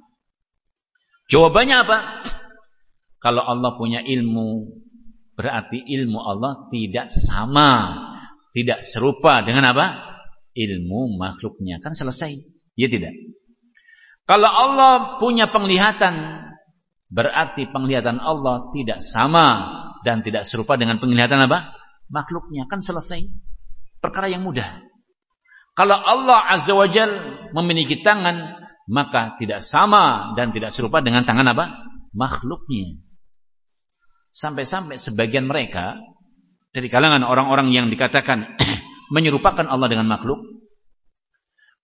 A: Jawabannya apa? Kalau Allah punya ilmu, berarti ilmu Allah tidak sama, tidak serupa dengan apa? Ilmu makhluknya. Kan selesai. Ya tidak? Kalau Allah punya penglihatan, berarti penglihatan Allah tidak sama dan tidak serupa dengan penglihatan apa? Makhluknya. Kan selesai. Perkara yang mudah. Kalau Allah Azza wa Jal memiliki tangan, maka tidak sama dan tidak serupa dengan tangan apa? Makhluknya. Sampai-sampai sebagian mereka dari kalangan orang-orang yang dikatakan menyerupakan Allah dengan makhluk.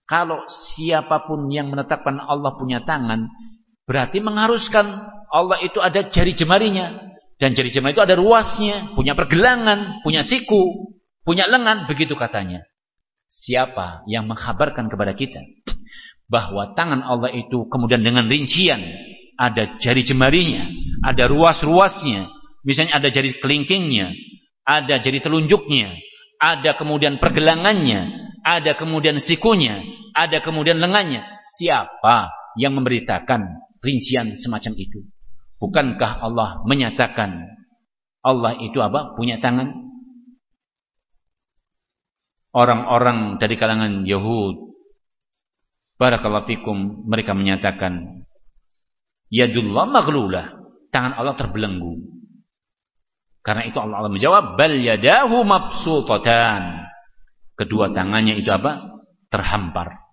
A: Kalau siapa pun yang menetapkan Allah punya tangan, berarti mengharuskan Allah itu ada jari jemarinya. Dan jari jemari itu ada ruasnya, punya pergelangan, punya siku, punya lengan, begitu katanya. Siapa yang menghabarkan kepada kita bahwa tangan Allah itu kemudian dengan rincian ada jari jemarinya, ada ruas-ruasnya, Misalnya ada jari kelingkingnya, ada jari telunjuknya, ada kemudian pergelangannya, ada kemudian sikunya, ada kemudian lengannya. Siapa yang memberitakan rincian semacam itu? Bukankah Allah menyatakan Allah itu apa? Punya tangan? Orang-orang dari kalangan Yahud Barakallahu fikum mereka menyatakan Yadullah maghlulah Tangan Allah terbelenggu karena itu Allah, Allah menjawab bal yadahu mabsutatan. Kedua tangannya itu apa? Terhampar.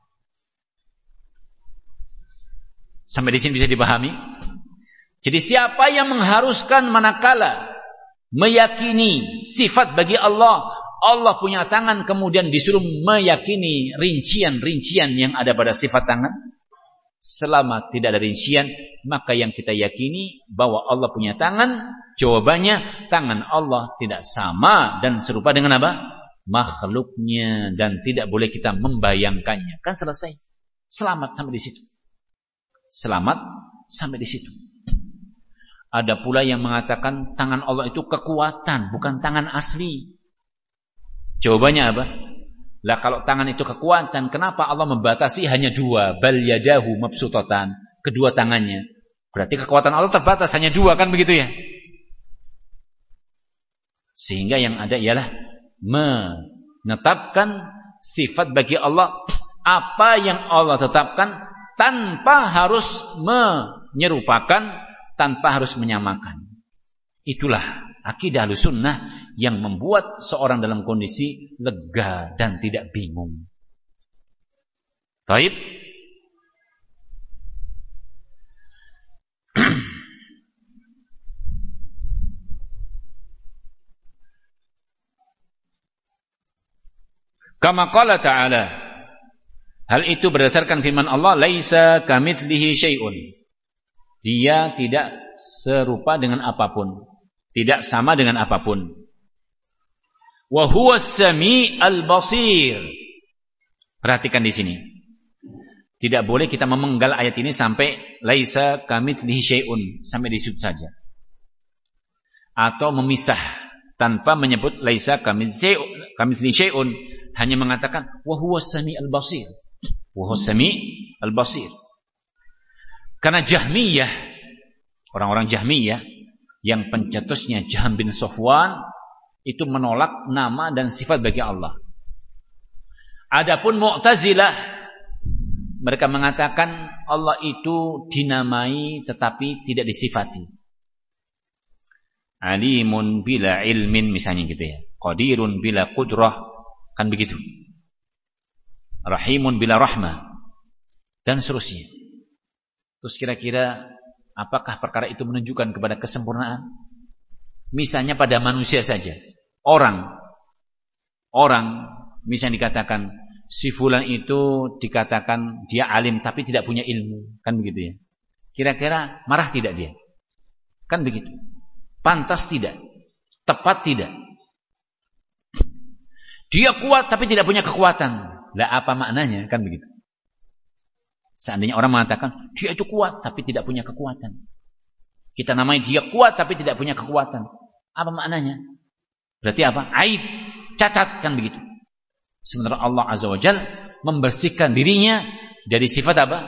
A: Sampai di sini bisa dipahami? Jadi siapa yang mengharuskan manakala meyakini sifat bagi Allah, Allah punya tangan kemudian disuruh meyakini rincian-rincian yang ada pada sifat tangan? Selama tidak ada rincian, maka yang kita yakini bahwa Allah punya tangan, jawabannya tangan Allah tidak sama dan serupa dengan apa? Makhluknya dan tidak boleh kita membayangkannya. Kan selesai. Selamat sampai di situ. Selamat sampai di situ. Ada pula yang mengatakan tangan Allah itu kekuatan, bukan tangan asli. Jawabannya apa? Lah kalau tangan itu kekuatan, kenapa Allah membatasi hanya dua? Bal yadahu mabsutatan. Kedua tangannya. Berarti kekuatan Allah terbatas hanya dua kan begitu ya? Sehingga yang ada ialah menetapkan sifat bagi Allah apa yang Allah tetapkan tanpa harus menyerupakan, tanpa harus menyamakan. Itulah akidah sunnah yang membuat seorang dalam kondisi lega dan tidak bingung. Taib. Kama qala ta'ala Hal itu berdasarkan firman Allah Laisa kamitslihi syai'un Dia tidak serupa dengan apa pun tidak sama dengan apa pun. Wa al-basir. Perhatikan di sini. Tidak boleh kita memenggal ayat ini sampai laisa kamitslihi syai'un sampai di situ saja. Atau memisah tanpa menyebut laisa kamitslihi syai'un hanya mengatakan wa al-basir. Wa al-basir. Karena Jahmiyah orang-orang Jahmiyah yang pencetusnya Jaham bin Sofwan itu menolak nama dan sifat bagi Allah. Adapun Mu'tazilah mereka mengatakan Allah itu dinamai tetapi tidak disifati. Alimun bila ilmin misalnya gitu ya. Qadirun bila qudrah kan begitu. rahimun bila rahmah dan seterusnya. Terus kira-kira apakah perkara itu menunjukkan kepada kesempurnaan? Misalnya pada manusia saja. Orang orang misalnya dikatakan si fulan itu dikatakan dia alim tapi tidak punya ilmu, kan begitu ya. Kira-kira marah tidak dia? Kan begitu. Pantas tidak? Tepat tidak? Dia kuat tapi tidak punya kekuatan. Lah apa maknanya? Kan begitu. Seandainya orang mengatakan dia itu kuat tapi tidak punya kekuatan. Kita namai dia kuat tapi tidak punya kekuatan. Apa maknanya? Berarti apa? Aib, cacat kan begitu. Sementara Allah Azza wa Jal membersihkan dirinya dari sifat apa?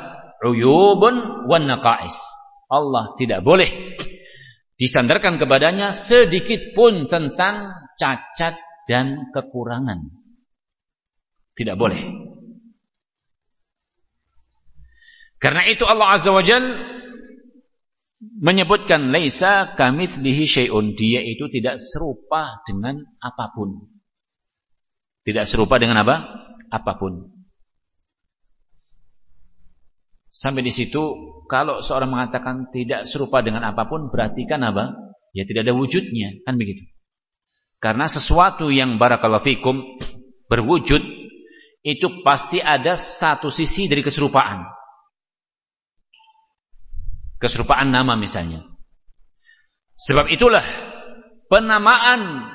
A: Uyubun wan naqais. Allah tidak boleh disandarkan kepadanya sedikit pun tentang cacat dan kekurangan. Tidak boleh. Karena itu Allah Azza wa Jal menyebutkan laisa kamitslihi syai'un. Dia itu tidak serupa dengan apa pun. Tidak serupa dengan apa? Apa pun. Sampai di situ kalau seorang mengatakan tidak serupa dengan apa pun berarti kan apa? Ya tidak ada wujudnya, kan begitu. Karena sesuatu yang barakallahu fikum berwujud itu pasti ada satu sisi dari keserupaan. Keserupaan nama misalnya. Sebab itulah penamaan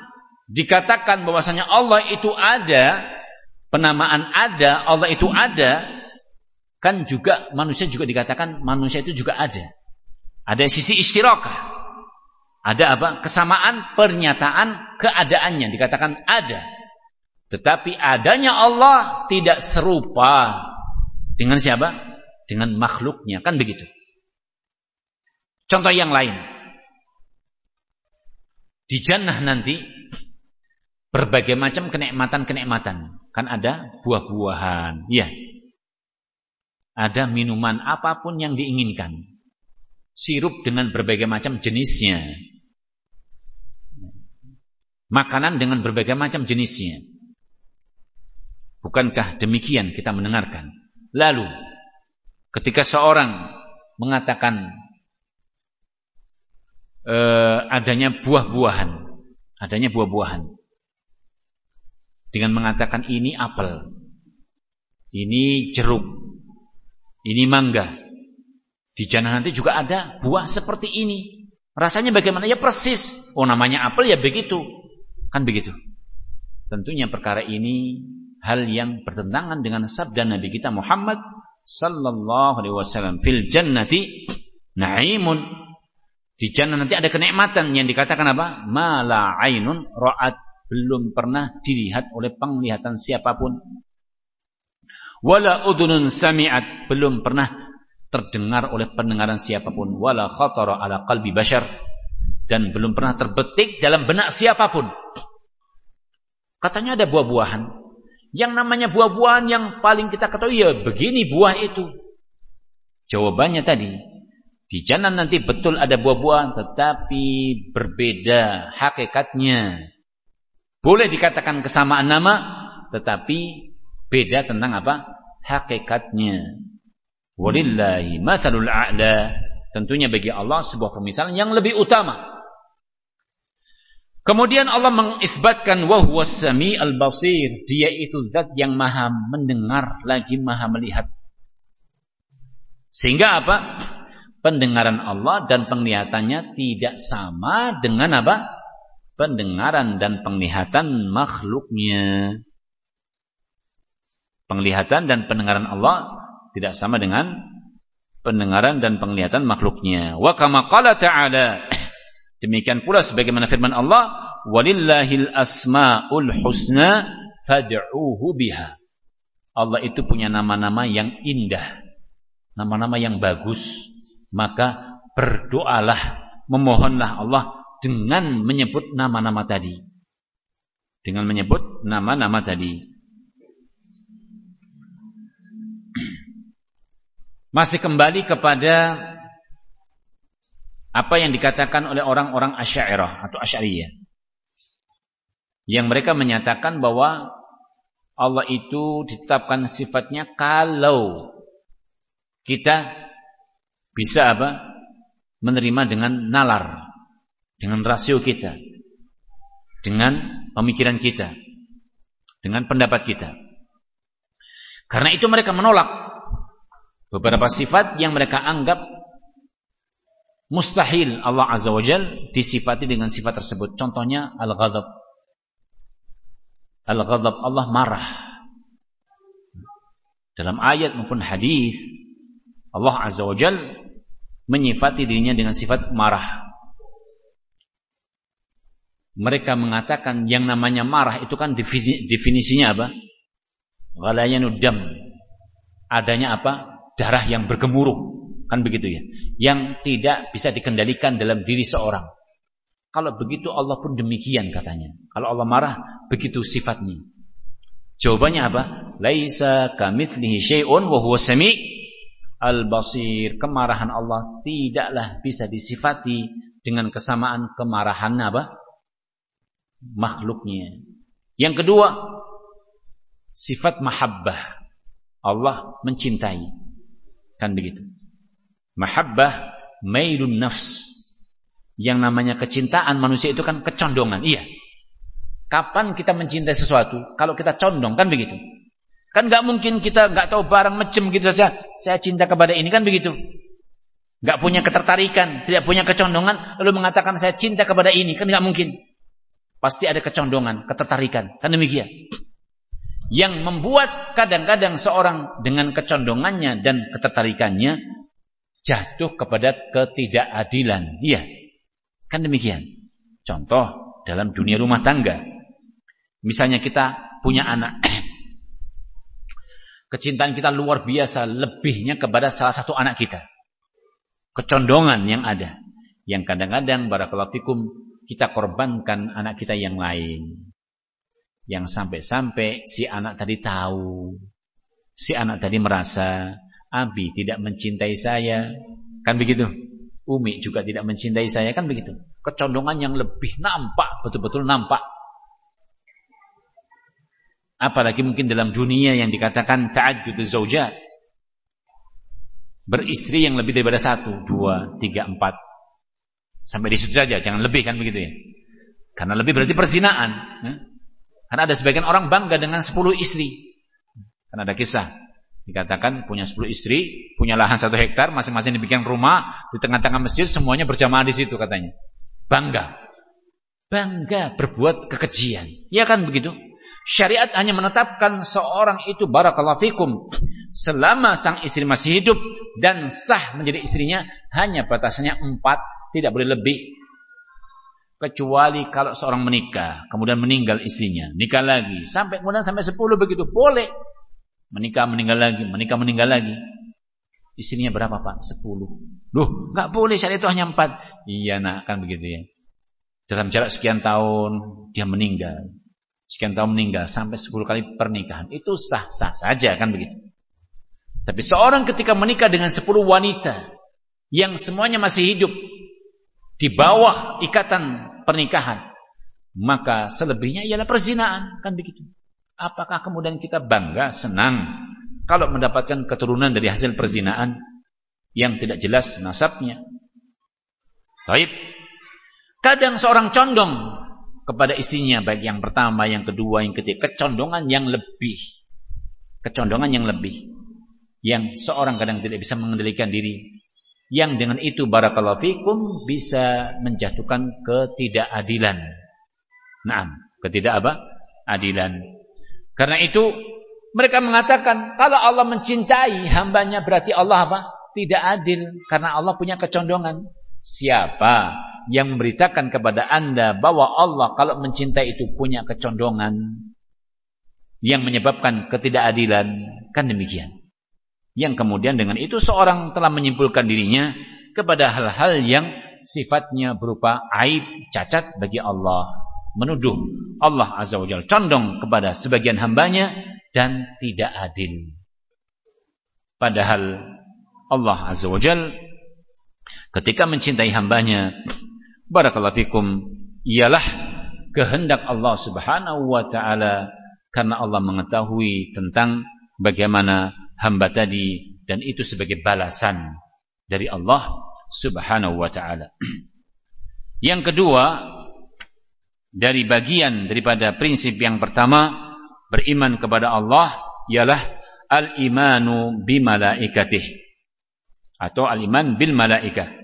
A: dikatakan bahwasanya Allah itu ada, penamaan ada, Allah itu ada, kan juga manusia juga dikatakan manusia itu juga ada. Ada sisi istirakah. Ada apa? Kesamaan pernyataan keadaannya dikatakan ada. Tetapi adanya Allah tidak serupa dengan siapa? Dengan makhluknya, kan begitu. Contoh yang lain. Di jannah nanti berbagai macam kenikmatan-kenikmatan. Kan ada buah-buahan, ya. Ada minuman apa pun yang diinginkan. Sirup dengan berbagai macam jenisnya. Makanan dengan berbagai macam jenisnya. Bukankah demikian kita mendengarkan? Lalu, ketika seorang mengatakan eh, adanya buah-buahan, adanya buah-buahan, dengan mengatakan ini apel, ini jeruk, ini mangga. Di jannah nanti juga ada buah seperti ini. Rasanya bagaimana? Ya persis. Oh namanya apel ya begitu. Kan begitu. Tentunya perkara ini hal yang bertentangan dengan sabda Nabi kita Muhammad sallallahu alaihi wasallam fil jannati na'imun di jannah nanti ada kenikmatan yang dikatakan apa? Mala ainun ra'at belum pernah dilihat oleh penglihatan siapa pun. Wala udunun sami'at belum pernah terdengar oleh pendengaran siapa pun. Wala khatara ala qalbi bashar dan belum pernah terbetik dalam benak siapa pun. Katanya ada buah-buahan. Yang namanya buah-buahan yang paling kita ketahui ya begini buah itu. Jawabannya tadi di jannah nanti betul ada buah-buahan tetapi berbeda hakikatnya. Boleh dikatakan kesamaan nama tetapi beda tentang apa? Hakikatnya. Walillahi mathalul a'la. Tentunya bagi Allah sebuah permisalan yang lebih utama. Kemudian Allah mengisbatkan wahwa sami al-basir. Dia itu zat yang maha mendengar lagi maha melihat. Sehingga apa? Pendengaran Allah dan penglihatannya tidak sama dengan apa? Pendengaran dan penglihatan makhluknya. Penglihatan dan pendengaran Allah tidak sama dengan pendengaran dan penglihatan makhluknya. Wa kama qala ta'ala demikian pula sebagaimana firman Allah walillahil asmaul husna fad'uuhu biha. Allah itu punya nama-nama yang indah. Nama-nama yang bagus maka berdoalah, memohonlah Allah dengan menyebut nama-nama tadi. Dengan menyebut nama-nama tadi. Masih kembali kepada apa yang dikatakan oleh orang-orang Asy'ariyah atau Asy'ariyah. Yang mereka menyatakan bahwa Allah itu ditetapkan sifatnya kalau kita bisa apa? menerima dengan nalar, dengan rasio kita, dengan pemikiran kita, dengan pendapat kita. Karena itu mereka menolak beberapa sifat yang mereka anggap mustahil Allah Azza wa Jal disifati dengan sifat tersebut. Contohnya al-ghadab. Al-ghadab Allah marah. Dalam ayat maupun hadis Allah Azza wa Jal menyifati dirinya dengan sifat marah. Mereka mengatakan yang namanya marah itu kan definisinya apa? Ghalayanud dam. Adanya apa? Darah yang bergemuruh. Kan begitu ya. Yang tidak bisa dikendalikan dalam diri seorang. Kalau begitu Allah pun demikian katanya. Kalau Allah marah, begitu sifatnya. Jawabannya apa? Laisa kamitslihi syai'un wa huwa sami' al-basir. Kemarahan Allah tidaklah bisa disifati dengan kesamaan kemarahan apa? makhluknya. Yang kedua, sifat mahabbah. Allah mencintai. Kan begitu. Mahabbah mailun nafs yang namanya kecintaan manusia itu kan kecondongan. Iya. Kapan kita mencintai sesuatu? Kalau kita condong kan begitu. Kan nggak mungkin kita nggak tahu barang macam gitu saja. Saya cinta kepada ini kan begitu. Nggak punya ketertarikan, tidak punya kecondongan, lalu mengatakan saya cinta kepada ini kan nggak mungkin. Pasti ada kecondongan, ketertarikan. Kan demikian. Yang membuat kadang-kadang seorang dengan kecondongannya dan ketertarikannya jatuh kepada ketidakadilan. Iya. Kan demikian. Contoh dalam dunia rumah tangga. Misalnya kita punya anak. Kecintaan kita luar biasa lebihnya kepada salah satu anak kita. Kecondongan yang ada. Yang kadang-kadang barakallahu kita korbankan anak kita yang lain. Yang sampai-sampai si anak tadi tahu. Si anak tadi merasa Abi tidak mencintai saya. Kan begitu? Umi juga tidak mencintai saya kan begitu. Kecondongan yang lebih nampak, betul-betul nampak. Apalagi mungkin dalam dunia yang dikatakan ta'addud zaujat. Beristri yang lebih daripada satu, dua, tiga, empat. Sampai di situ saja, jangan lebih kan begitu ya. Karena lebih berarti perzinaan. Ya. Karena ada sebagian orang bangga dengan sepuluh istri. Karena ada kisah Dikatakan punya 10 istri, punya lahan satu hektar, masing-masing dibikin rumah di tengah-tengah masjid, semuanya berjamaah di situ katanya. Bangga. Bangga berbuat kekejian. Ya kan begitu? Syariat hanya menetapkan seorang itu barakallahu fikum selama sang istri masih hidup dan sah menjadi istrinya hanya batasannya empat, tidak boleh lebih. Kecuali kalau seorang menikah, kemudian meninggal istrinya, nikah lagi, sampai kemudian sampai sepuluh begitu, boleh. Menikah meninggal lagi, menikah meninggal lagi. Istrinya berapa Pak? Sepuluh. Loh, nggak boleh saya itu hanya empat. Iya nak, kan begitu ya. Dalam jarak sekian tahun dia meninggal. Sekian tahun meninggal sampai sepuluh kali pernikahan. Itu sah-sah saja kan begitu. Tapi seorang ketika menikah dengan sepuluh wanita yang semuanya masih hidup di bawah ikatan pernikahan, maka selebihnya ialah perzinaan, kan begitu. Apakah kemudian kita bangga, senang kalau mendapatkan keturunan dari hasil perzinaan yang tidak jelas nasabnya? Baik. Kadang seorang condong kepada istrinya baik yang pertama, yang kedua, yang ketiga, kecondongan yang lebih. Kecondongan yang lebih. Yang seorang kadang tidak bisa mengendalikan diri. Yang dengan itu barakallahu fikum bisa menjatuhkan ketidakadilan. Naam, ketidak apa? Adilan. Karena itu mereka mengatakan kalau Allah mencintai hambanya berarti Allah apa? Tidak adil karena Allah punya kecondongan. Siapa yang memberitakan kepada anda bahwa Allah kalau mencintai itu punya kecondongan yang menyebabkan ketidakadilan kan demikian. Yang kemudian dengan itu seorang telah menyimpulkan dirinya kepada hal-hal yang sifatnya berupa aib, cacat bagi Allah menuduh Allah Azza wa Jalla condong kepada sebagian hambanya dan tidak adil. Padahal Allah Azza wa Jalla ketika mencintai hambanya barakallahu fikum ialah kehendak Allah Subhanahu wa taala karena Allah mengetahui tentang bagaimana hamba tadi dan itu sebagai balasan dari Allah Subhanahu wa taala. Yang kedua, dari bagian daripada prinsip yang pertama beriman kepada Allah ialah al-imanu bi malaikatih atau al-iman bil malaikah.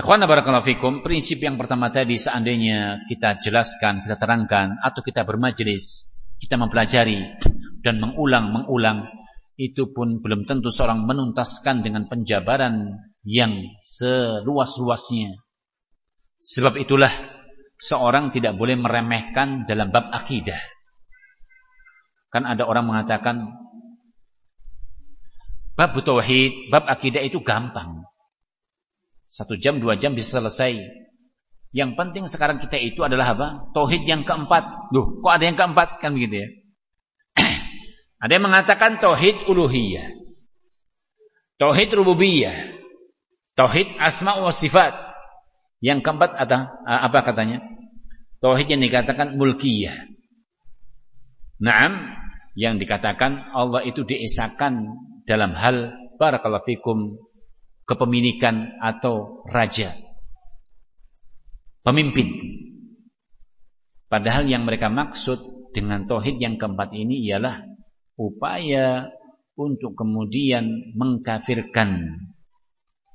A: Ikhwan barakallahu fikum, prinsip yang pertama tadi seandainya kita jelaskan, kita terangkan atau kita bermajelis, kita mempelajari dan mengulang-mengulang itu pun belum tentu seorang menuntaskan dengan penjabaran yang seluas-luasnya. Sebab itulah seorang tidak boleh meremehkan dalam bab akidah. Kan ada orang mengatakan bab tauhid, bab akidah itu gampang. Satu jam, dua jam bisa selesai. Yang penting sekarang kita itu adalah apa? Tauhid yang keempat. Loh, kok ada yang keempat? Kan begitu ya. ada yang mengatakan tauhid uluhiyah. Tauhid rububiyah. Tauhid asma wa sifat. Yang keempat ada apa katanya? Tauhid yang dikatakan mulkiyah. Naam, yang dikatakan Allah itu diesakan dalam hal barakallahu fikum kepemilikan atau raja. Pemimpin. Padahal yang mereka maksud dengan tauhid yang keempat ini ialah upaya untuk kemudian mengkafirkan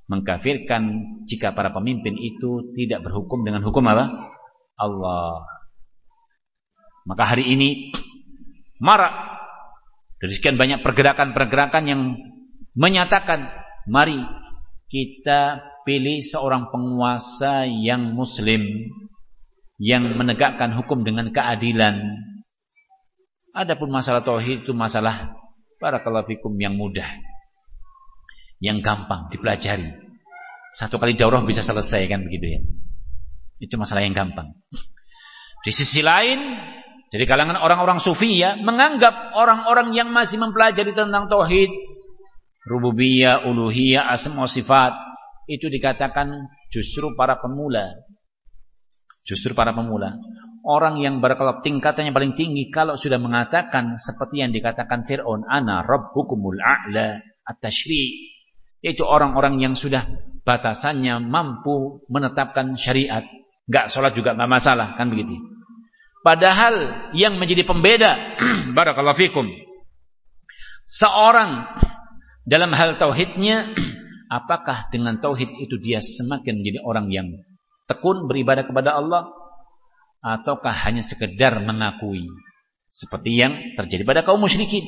A: mengkafirkan jika para pemimpin itu tidak berhukum dengan hukum apa? Allah. Maka hari ini marak dari sekian banyak pergerakan-pergerakan yang menyatakan mari kita pilih seorang penguasa yang muslim yang menegakkan hukum dengan keadilan. Adapun masalah tauhid itu masalah para kalafikum yang mudah yang gampang dipelajari. Satu kali daurah bisa selesai kan begitu ya. Itu masalah yang gampang. Di sisi lain, dari kalangan orang-orang sufi ya, menganggap orang-orang yang masih mempelajari tentang tauhid, rububiyah, uluhiyah, asma sifat, itu dikatakan justru para pemula. Justru para pemula. Orang yang berkelab tingkatannya paling tinggi kalau sudah mengatakan seperti yang dikatakan Fir'aun, ana rabbukumul a'la at-tashri' Yaitu orang-orang yang sudah batasannya mampu menetapkan syariat. Enggak sholat juga enggak masalah, kan begitu. Padahal yang menjadi pembeda, barakallahu fikum, seorang dalam hal tauhidnya, apakah dengan tauhid itu dia semakin menjadi orang yang tekun beribadah kepada Allah, ataukah hanya sekedar mengakui, seperti yang terjadi pada kaum musyrikin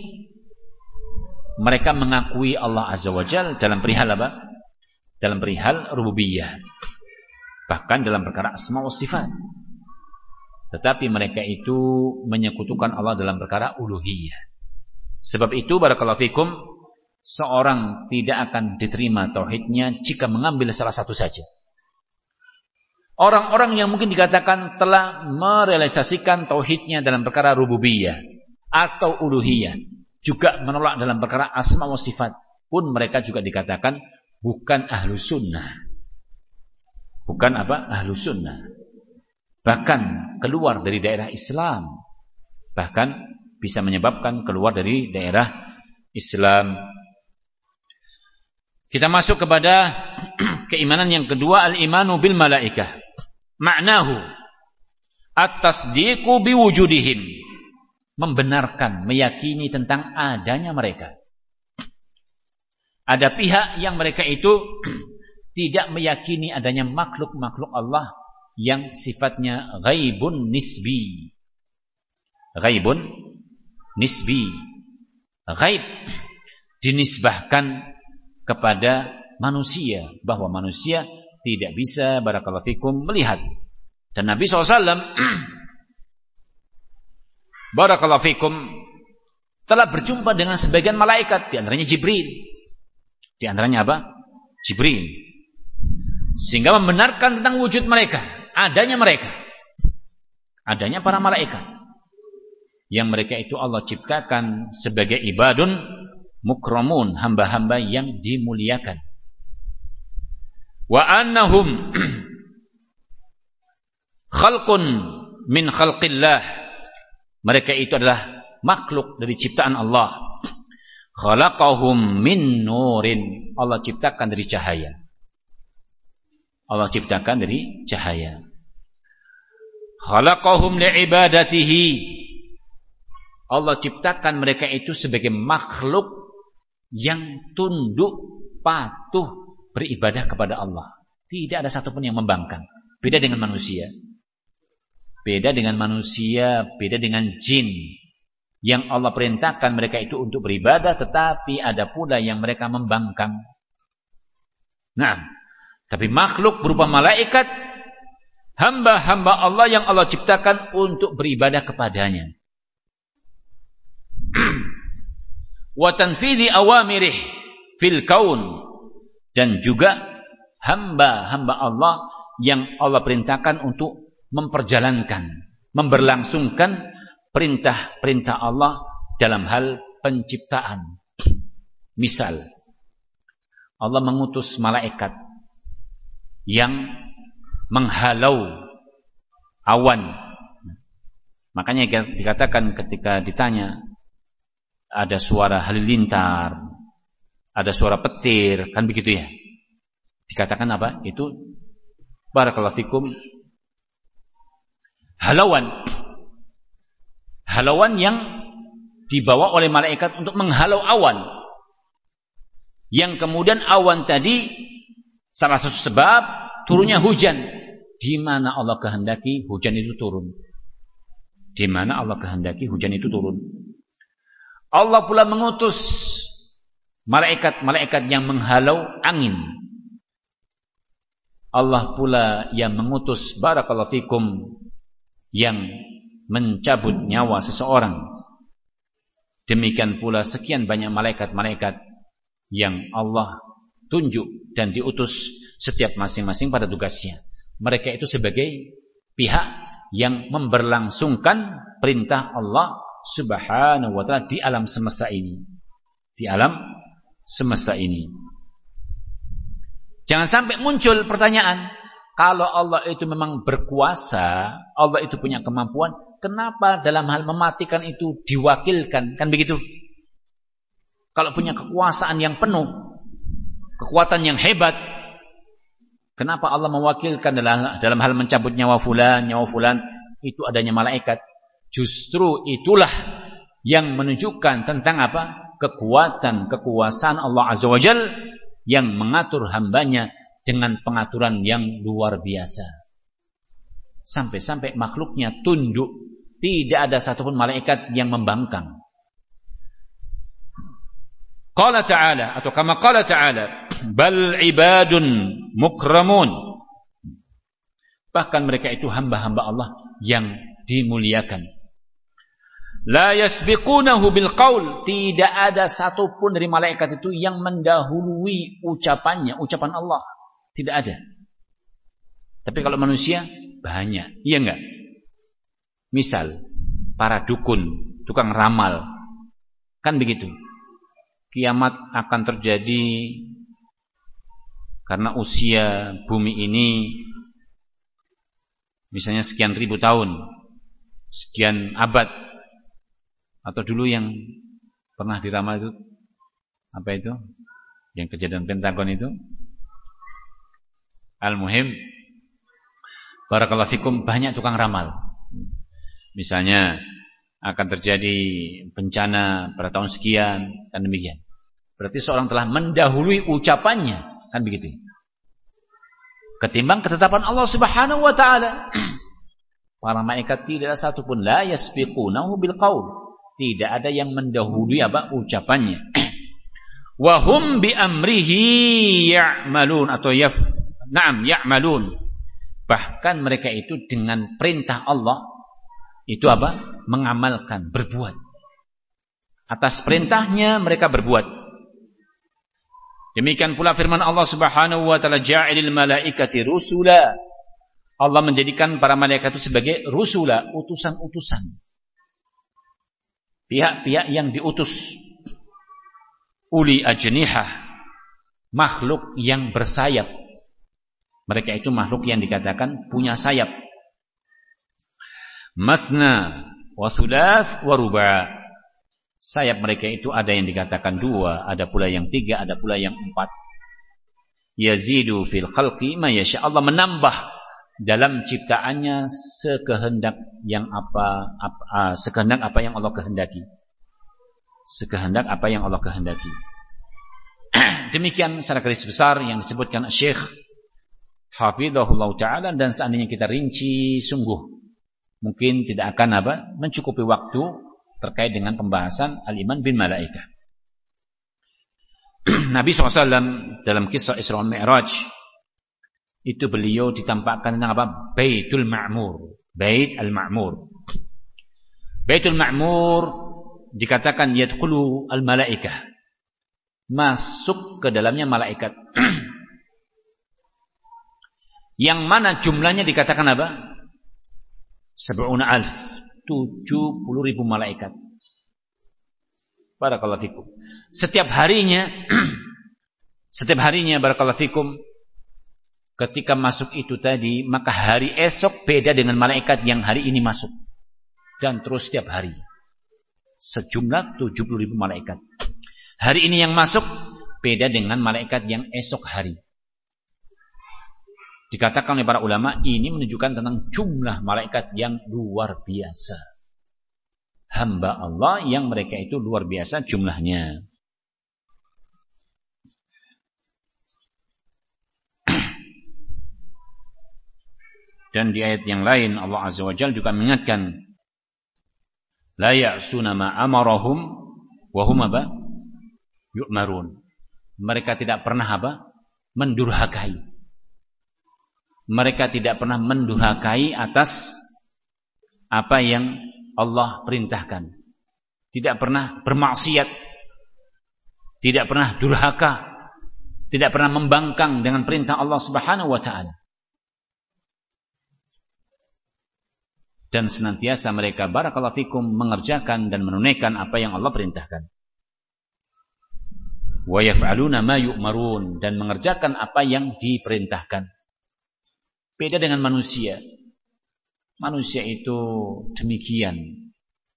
A: mereka mengakui Allah Azza wa Jal dalam perihal apa? Dalam perihal rububiyah. Bahkan dalam perkara asma wa sifat. Tetapi mereka itu menyekutukan Allah dalam perkara uluhiyah. Sebab itu barakallahu fikum seorang tidak akan diterima tauhidnya jika mengambil salah satu saja. Orang-orang yang mungkin dikatakan telah merealisasikan tauhidnya dalam perkara rububiyah atau uluhiyah juga menolak dalam perkara asma wa sifat pun mereka juga dikatakan bukan ahlu sunnah. Bukan apa? Ahlu sunnah. Bahkan keluar dari daerah Islam. Bahkan bisa menyebabkan keluar dari daerah Islam kita masuk kepada keimanan yang kedua al-imanu bil malaikah maknahu at-tasdiqu biwujudihim membenarkan, meyakini tentang adanya mereka. Ada pihak yang mereka itu tidak meyakini adanya makhluk-makhluk Allah yang sifatnya ghaibun nisbi. Ghaibun nisbi. Ghaib dinisbahkan kepada manusia bahwa manusia tidak bisa barakallahu fikum melihat. Dan Nabi SAW Barakallahu fikum telah berjumpa dengan sebagian malaikat di antaranya Jibril. Di antaranya apa? Jibril. Sehingga membenarkan tentang wujud mereka, adanya mereka. Adanya para malaikat. Yang mereka itu Allah ciptakan sebagai ibadun mukramun, hamba-hamba yang dimuliakan. Wa annahum khalqun min khalqillah Mereka itu adalah makhluk dari ciptaan Allah. Khalaqahum min nurin. Allah ciptakan dari cahaya. Allah ciptakan dari cahaya. Khalaqahum li'ibadatihi. Allah ciptakan mereka itu sebagai makhluk yang tunduk, patuh, beribadah kepada Allah. Tidak ada satupun yang membangkang. Beda dengan manusia. Beda dengan manusia, beda dengan jin. Yang Allah perintahkan mereka itu untuk beribadah, tetapi ada pula yang mereka membangkang. Nah, tapi makhluk berupa malaikat, hamba-hamba Allah yang Allah ciptakan untuk beribadah kepadanya. Wa tanfidhi awamirih fil kaun dan juga hamba-hamba Allah yang Allah perintahkan untuk memperjalankan, memberlangsungkan perintah-perintah Allah dalam hal penciptaan. Misal, Allah mengutus malaikat yang menghalau awan. Makanya dikatakan ketika ditanya ada suara halilintar, ada suara petir, kan begitu ya? Dikatakan apa? Itu barakallahu fikum halauan. Halauan yang dibawa oleh malaikat untuk menghalau awan. Yang kemudian awan tadi salah satu sebab turunnya hujan. Di mana Allah kehendaki hujan itu turun. Di mana Allah kehendaki hujan itu turun. Allah pula mengutus malaikat-malaikat yang menghalau angin. Allah pula yang mengutus barakallahu fikum yang mencabut nyawa seseorang. Demikian pula sekian banyak malaikat-malaikat yang Allah tunjuk dan diutus setiap masing-masing pada tugasnya. Mereka itu sebagai pihak yang memberlangsungkan perintah Allah Subhanahu wa taala di alam semesta ini. Di alam semesta ini. Jangan sampai muncul pertanyaan, kalau Allah itu memang berkuasa, Allah itu punya kemampuan, kenapa dalam hal mematikan itu diwakilkan? Kan begitu? Kalau punya kekuasaan yang penuh, kekuatan yang hebat, kenapa Allah mewakilkan dalam, dalam hal mencabut nyawa fulan, nyawa fulan, itu adanya malaikat. Justru itulah yang menunjukkan tentang apa? Kekuatan, kekuasaan Allah Azza wa Jal yang mengatur hambanya dengan pengaturan yang luar biasa. Sampai-sampai makhluknya tunduk, tidak ada satupun malaikat yang membangkang. Qala ta'ala atau kama qala ta'ala, bal ibadun mukramun. Bahkan mereka itu hamba-hamba Allah yang dimuliakan. La yasbiqunahu bil qaul, tidak ada satupun dari malaikat itu yang mendahului ucapannya, ucapan Allah. Tidak ada. Tapi kalau manusia banyak. Iya enggak? Misal para dukun, tukang ramal. Kan begitu. Kiamat akan terjadi karena usia bumi ini misalnya sekian ribu tahun, sekian abad atau dulu yang pernah diramal itu apa itu? Yang kejadian Pentagon itu Al-muhim Barakallahu fikum banyak tukang ramal. Misalnya akan terjadi bencana pada tahun sekian dan demikian. Berarti seorang telah mendahului ucapannya, kan begitu. Ketimbang ketetapan Allah Subhanahu wa taala. Para malaikat tidak ada satupun la yasbiqunahu bil qaul. Tidak ada yang mendahului apa ucapannya. Wa hum bi amrihi ya'malun atau yaf Naam ya'malun. Bahkan mereka itu dengan perintah Allah itu apa? Mengamalkan, berbuat. Atas perintahnya mereka berbuat. Demikian pula firman Allah Subhanahu wa taala ja'ilil malaikati rusula. Allah menjadikan para malaikat itu sebagai rusula, utusan-utusan. Pihak-pihak yang diutus. Uli ajnihah, makhluk yang bersayap mereka itu makhluk yang dikatakan punya sayap. Mathna wa thulath wa ruba'. Sayap mereka itu ada yang dikatakan dua, ada pula yang tiga, ada pula yang empat. Yazidu fil khalqi ma yasha. Allah menambah dalam ciptaannya sekehendak yang apa, apa uh, sekehendak apa yang Allah kehendaki. Sekehendak apa yang Allah kehendaki. Demikian secara garis besar yang disebutkan Syekh Hafizahullah Ta'ala dan seandainya kita rinci sungguh mungkin tidak akan apa mencukupi waktu terkait dengan pembahasan al-iman bin malaikah. Nabi SAW dalam kisah Isra Mi'raj itu beliau ditampakkan tentang apa? Baitul Ma'mur. Bait al-Ma'mur. Baitul Ma'mur dikatakan yadkhulu al-malaikah. Masuk ke dalamnya malaikat. Yang mana jumlahnya dikatakan apa? Sab'una alf. 70 ribu malaikat. Barakallahu fikum. Setiap harinya setiap harinya barakallahu fikum ketika masuk itu tadi maka hari esok beda dengan malaikat yang hari ini masuk dan terus setiap hari sejumlah 70 ribu malaikat hari ini yang masuk beda dengan malaikat yang esok hari Dikatakan oleh para ulama ini menunjukkan tentang jumlah malaikat yang luar biasa. Hamba Allah yang mereka itu luar biasa jumlahnya. Dan di ayat yang lain Allah Azza wa Jalla juga mengingatkan la ya'suna ma amarahum wa hum apa? yu'marun. Mereka tidak pernah apa? mendurhakai mereka tidak pernah mendurhakai atas apa yang Allah perintahkan. Tidak pernah bermaksiat. Tidak pernah durhaka. Tidak pernah membangkang dengan perintah Allah Subhanahu wa taala. Dan senantiasa mereka barakallahu fikum mengerjakan dan menunaikan apa yang Allah perintahkan. Wa yaf'aluna ma yu'marun dan mengerjakan apa yang diperintahkan. Beda dengan manusia. Manusia itu demikian.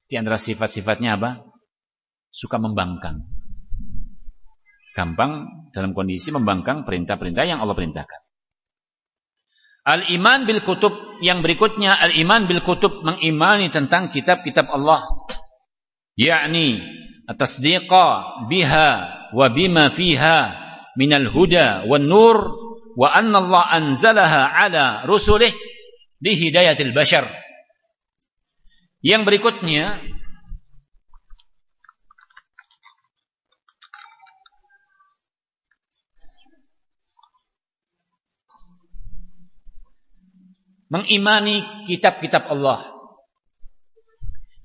A: Di antara sifat-sifatnya apa? Suka membangkang. Gampang dalam kondisi membangkang perintah-perintah yang Allah perintahkan. Al-iman bil kutub yang berikutnya al-iman bil kutub mengimani tentang kitab-kitab Allah. Yakni atasdiqa biha wa bima fiha minal huda wan nur wa anna Allah anzalaha ala rusulih li hidayatil bashar. Yang berikutnya mengimani kitab-kitab Allah.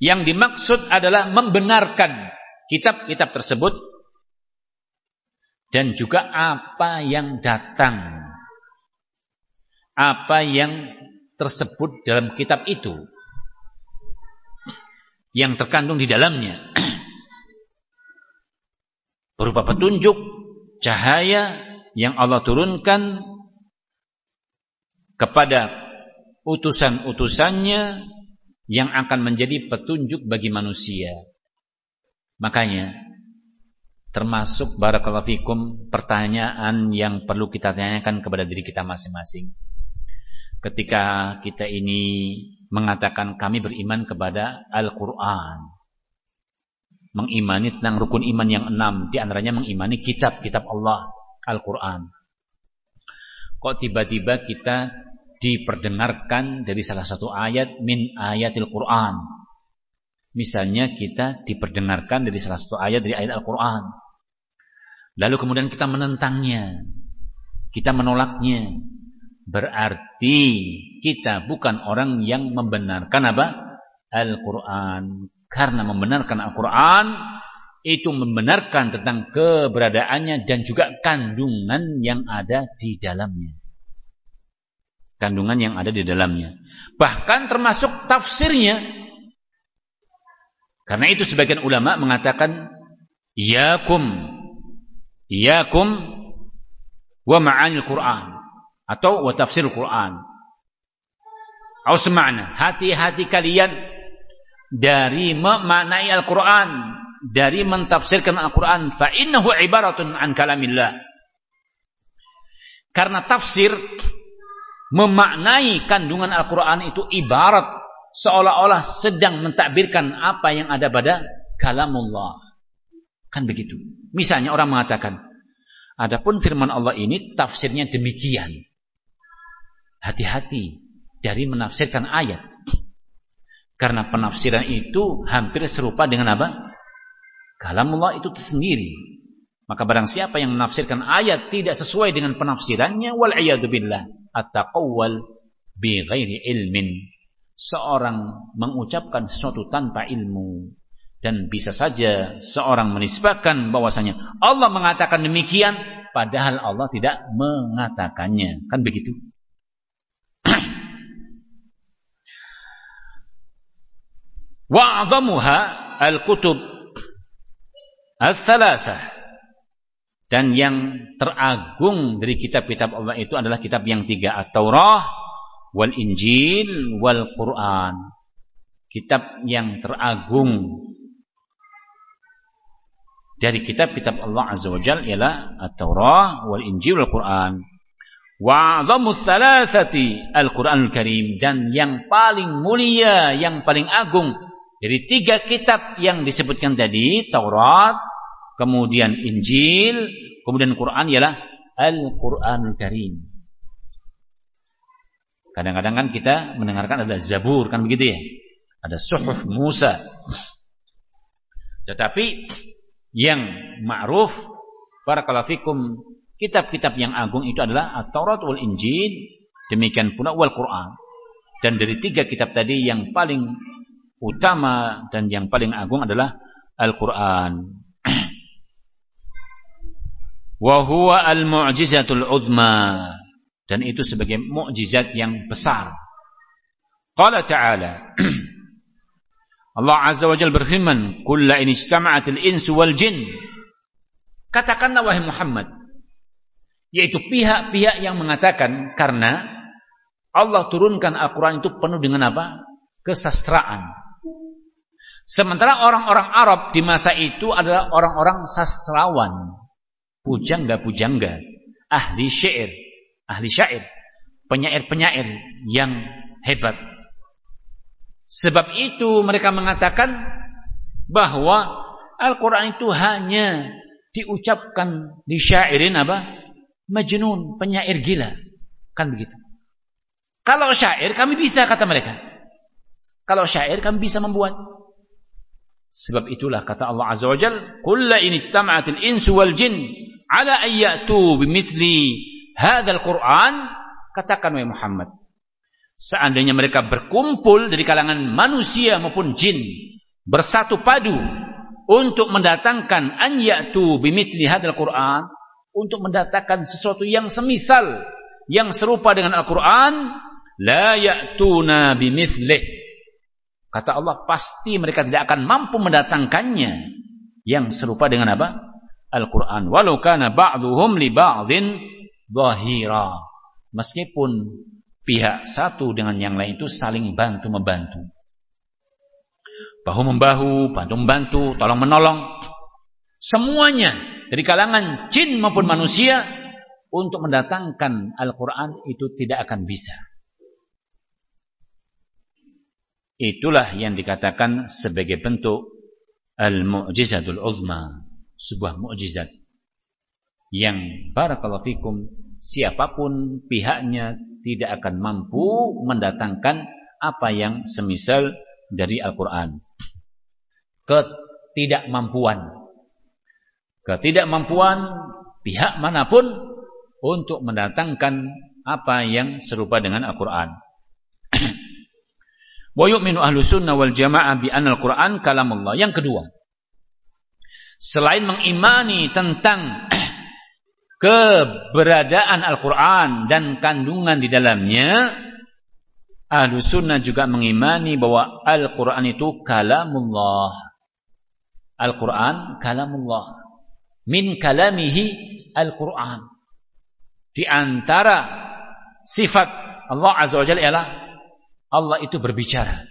A: Yang dimaksud adalah membenarkan kitab-kitab tersebut dan juga apa yang datang. Apa yang tersebut dalam kitab itu. Yang terkandung di dalamnya. Berupa petunjuk cahaya yang Allah turunkan kepada utusan-utusannya yang akan menjadi petunjuk bagi manusia makanya termasuk barakallahu fikum pertanyaan yang perlu kita tanyakan kepada diri kita masing-masing. Ketika kita ini mengatakan kami beriman kepada Al-Qur'an. Mengimani tentang rukun iman yang enam, di antaranya mengimani kitab-kitab Allah, Al-Qur'an. Kok tiba-tiba kita diperdengarkan dari salah satu ayat min ayatil Qur'an. Misalnya kita diperdengarkan dari salah satu ayat dari ayat Al-Qur'an Lalu kemudian kita menentangnya. Kita menolaknya. Berarti kita bukan orang yang membenarkan apa? Al-Quran. Karena membenarkan Al-Quran itu membenarkan tentang keberadaannya dan juga kandungan yang ada di dalamnya. Kandungan yang ada di dalamnya. Bahkan termasuk tafsirnya. Karena itu sebagian ulama mengatakan Yakum Iyakum wa ma'anil Quran atau wa tafsir Quran. Atau semana hati-hati kalian dari memaknai Al-Quran, dari mentafsirkan Al-Quran, fa innahu ibaratun an kalamillah. Karena tafsir memaknai kandungan Al-Quran itu ibarat seolah-olah sedang mentakbirkan apa yang ada pada kalamullah. Kan begitu. Misalnya orang mengatakan, adapun firman Allah ini tafsirnya demikian. Hati-hati dari menafsirkan ayat. Karena penafsiran itu hampir serupa dengan apa? Kalamullah itu sendiri. Maka barang siapa yang menafsirkan ayat tidak sesuai dengan penafsirannya wal billah at-taqawwal bi ghairi ilmin. Seorang mengucapkan sesuatu tanpa ilmu dan bisa saja seorang menisbahkan bahwasanya Allah mengatakan demikian padahal Allah tidak mengatakannya. Kan begitu? Wa'adhamuha al-kutub al-thalathah. Dan yang teragung dari kitab-kitab Allah itu adalah kitab yang tiga. At-Taurah, wal-Injil, wal-Quran. Kitab yang teragung dari kitab-kitab Allah Azza wa Jal ialah At-Taurah, wal-Injil, wal-Quran. Wa'adhamu thalathati al-Quranul Karim. Dan yang paling mulia, yang paling agung jadi tiga kitab yang disebutkan tadi, Taurat, kemudian Injil, kemudian Quran ialah Al-Quranul Karim. Kadang-kadang kan kita mendengarkan ada Zabur, kan begitu ya? Ada Suhuf Musa. Tetapi yang ma'ruf para kalafikum kitab-kitab yang agung itu adalah At-Taurat wal Injil, demikian pula wal Quran. Dan dari tiga kitab tadi yang paling utama dan yang paling agung adalah Al-Quran. Wahuwa al-mu'jizatul udma. Dan itu sebagai mukjizat yang besar. Qala ta'ala. Allah Azza wa Jalla berfirman, "Kulla in ijtama'atil insu wal jin." Katakanlah wahai Muhammad, yaitu pihak-pihak yang mengatakan karena Allah turunkan Al-Qur'an itu penuh dengan apa? kesastraan. Sementara orang-orang Arab di masa itu adalah orang-orang sastrawan, pujangga-pujangga, ahli syair, ahli syair, penyair-penyair yang hebat. Sebab itu mereka mengatakan bahwa Al-Quran itu hanya diucapkan di syairin apa? Majnun, penyair gila. Kan begitu. Kalau syair kami bisa kata mereka. Kalau syair kami bisa membuat. Sebab itulah kata Allah Azza wa Jal, "Kullu in istama'atil insu wal jin ala an ya'tu bimithli hadzal Qur'an," katakan wahai Muhammad, seandainya mereka berkumpul dari kalangan manusia maupun jin bersatu padu untuk mendatangkan an ya'tu bimithli hadzal Qur'an, untuk mendatangkan sesuatu yang semisal yang serupa dengan Al-Qur'an, la ya'tuna bimithlihi Kata Allah pasti mereka tidak akan mampu mendatangkannya yang serupa dengan apa? Al-Qur'an. Walau kana ba'dhum li ba'dhin dhahira. Meskipun pihak satu dengan yang lain itu saling bantu membantu. Bahu membahu, bantu membantu, tolong menolong. Semuanya dari kalangan jin maupun manusia untuk mendatangkan Al-Qur'an itu tidak akan bisa. Itulah yang dikatakan sebagai bentuk al-mu'jizatul uzma, sebuah mukjizat yang barakallahu fikum siapa pun pihaknya tidak akan mampu mendatangkan apa yang semisal dari Al-Qur'an. Ketidakmampuan. Ketidakmampuan pihak mana pun untuk mendatangkan apa yang serupa dengan Al-Qur'an. Wa yu'minu ahlu sunnah wal jamaah bi anal Qur'an kalamullah. Yang kedua, selain mengimani tentang keberadaan Al-Quran dan kandungan di dalamnya, ahlu sunnah juga mengimani bahwa Al-Quran itu kalamullah. Al-Quran kalamullah. Min kalamihi Al-Quran. Di antara sifat Allah Azza wa Jalla ialah Allah itu berbicara.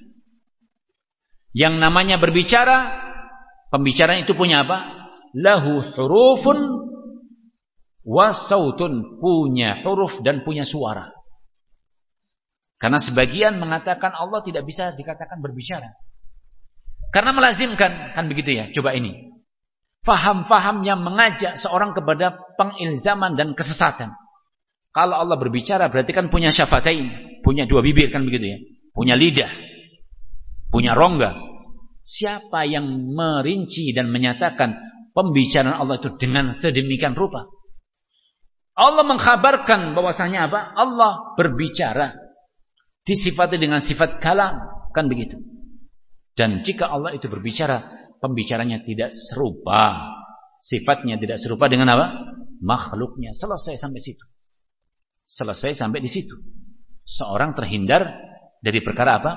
A: Yang namanya berbicara, pembicaraan itu punya apa? Lahu hurufun wasautun, punya huruf dan punya suara. Karena sebagian mengatakan Allah tidak bisa dikatakan berbicara. Karena melazimkan, kan begitu ya. Coba ini. Faham-faham yang mengajak seorang kepada pengilzaman dan kesesatan. Kalau Allah berbicara berarti kan punya syafatain, punya dua bibir kan begitu ya. Punya lidah, punya rongga. Siapa yang merinci dan menyatakan pembicaraan Allah itu dengan sedemikian rupa? Allah mengkhabarkan bahwasanya apa? Allah berbicara. Disifati dengan sifat kalam, kan begitu. Dan jika Allah itu berbicara, pembicaranya tidak serupa. Sifatnya tidak serupa dengan apa? Makhluknya. Selesai sampai situ. Selesai sampai di situ. Seorang terhindar dari perkara apa?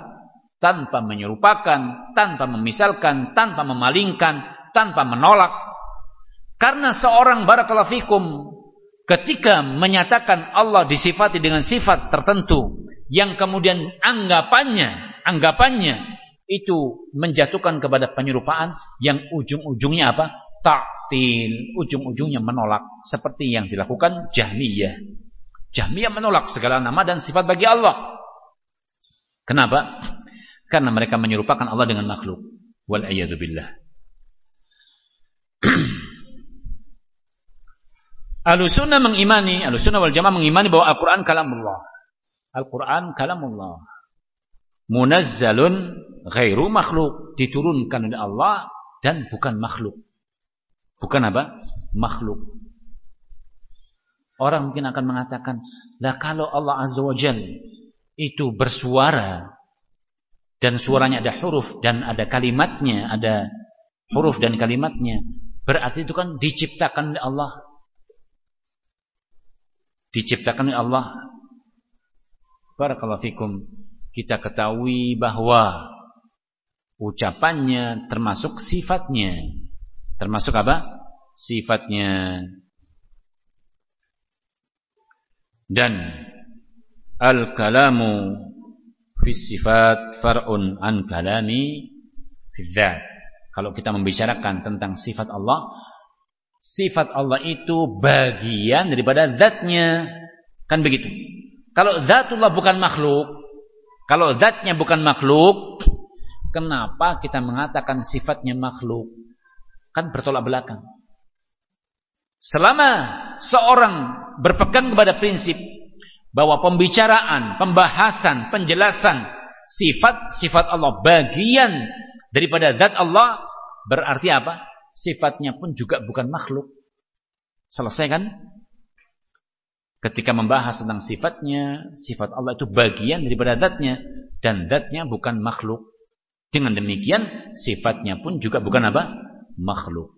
A: Tanpa menyerupakan, tanpa memisalkan, tanpa memalingkan, tanpa menolak. Karena seorang barakallahu fikum ketika menyatakan Allah disifati dengan sifat tertentu yang kemudian anggapannya, anggapannya itu menjatuhkan kepada penyerupaan yang ujung-ujungnya apa? Taktil, ujung-ujungnya menolak seperti yang dilakukan Jahmiyah. Jahmiyah menolak segala nama dan sifat bagi Allah. Kenapa? Karena mereka menyerupakan Allah dengan makhluk. Wal billah. Al-Sunnah mengimani, Al-Sunnah wal Jamaah mengimani bahwa Al-Qur'an kalamullah. Al-Quran kalamullah. Munazzalun ghairu makhluk. Diturunkan oleh Allah dan bukan makhluk. Bukan apa? Makhluk. Orang mungkin akan mengatakan, lah kalau Allah Azza wa Jal itu bersuara dan suaranya ada huruf dan ada kalimatnya, ada huruf dan kalimatnya, berarti itu kan diciptakan oleh Allah. Diciptakan oleh Allah Barakallahu fikum. Kita ketahui bahwa ucapannya termasuk sifatnya. Termasuk apa? Sifatnya. Dan al-kalamu fi sifat far'un an kalami fi dzat. Kalau kita membicarakan tentang sifat Allah, sifat Allah itu bagian daripada zatnya. Kan begitu. Kalau zatullah bukan makhluk, kalau zatnya bukan makhluk, kenapa kita mengatakan sifatnya makhluk? Kan bertolak belakang. Selama seorang berpegang kepada prinsip bahwa pembicaraan, pembahasan, penjelasan sifat-sifat Allah bagian daripada zat Allah berarti apa? Sifatnya pun juga bukan makhluk. Selesai kan? Ketika membahas tentang sifatnya, sifat Allah itu bagian daripada datnya dan datnya bukan makhluk. Dengan demikian sifatnya pun juga bukan apa? Makhluk.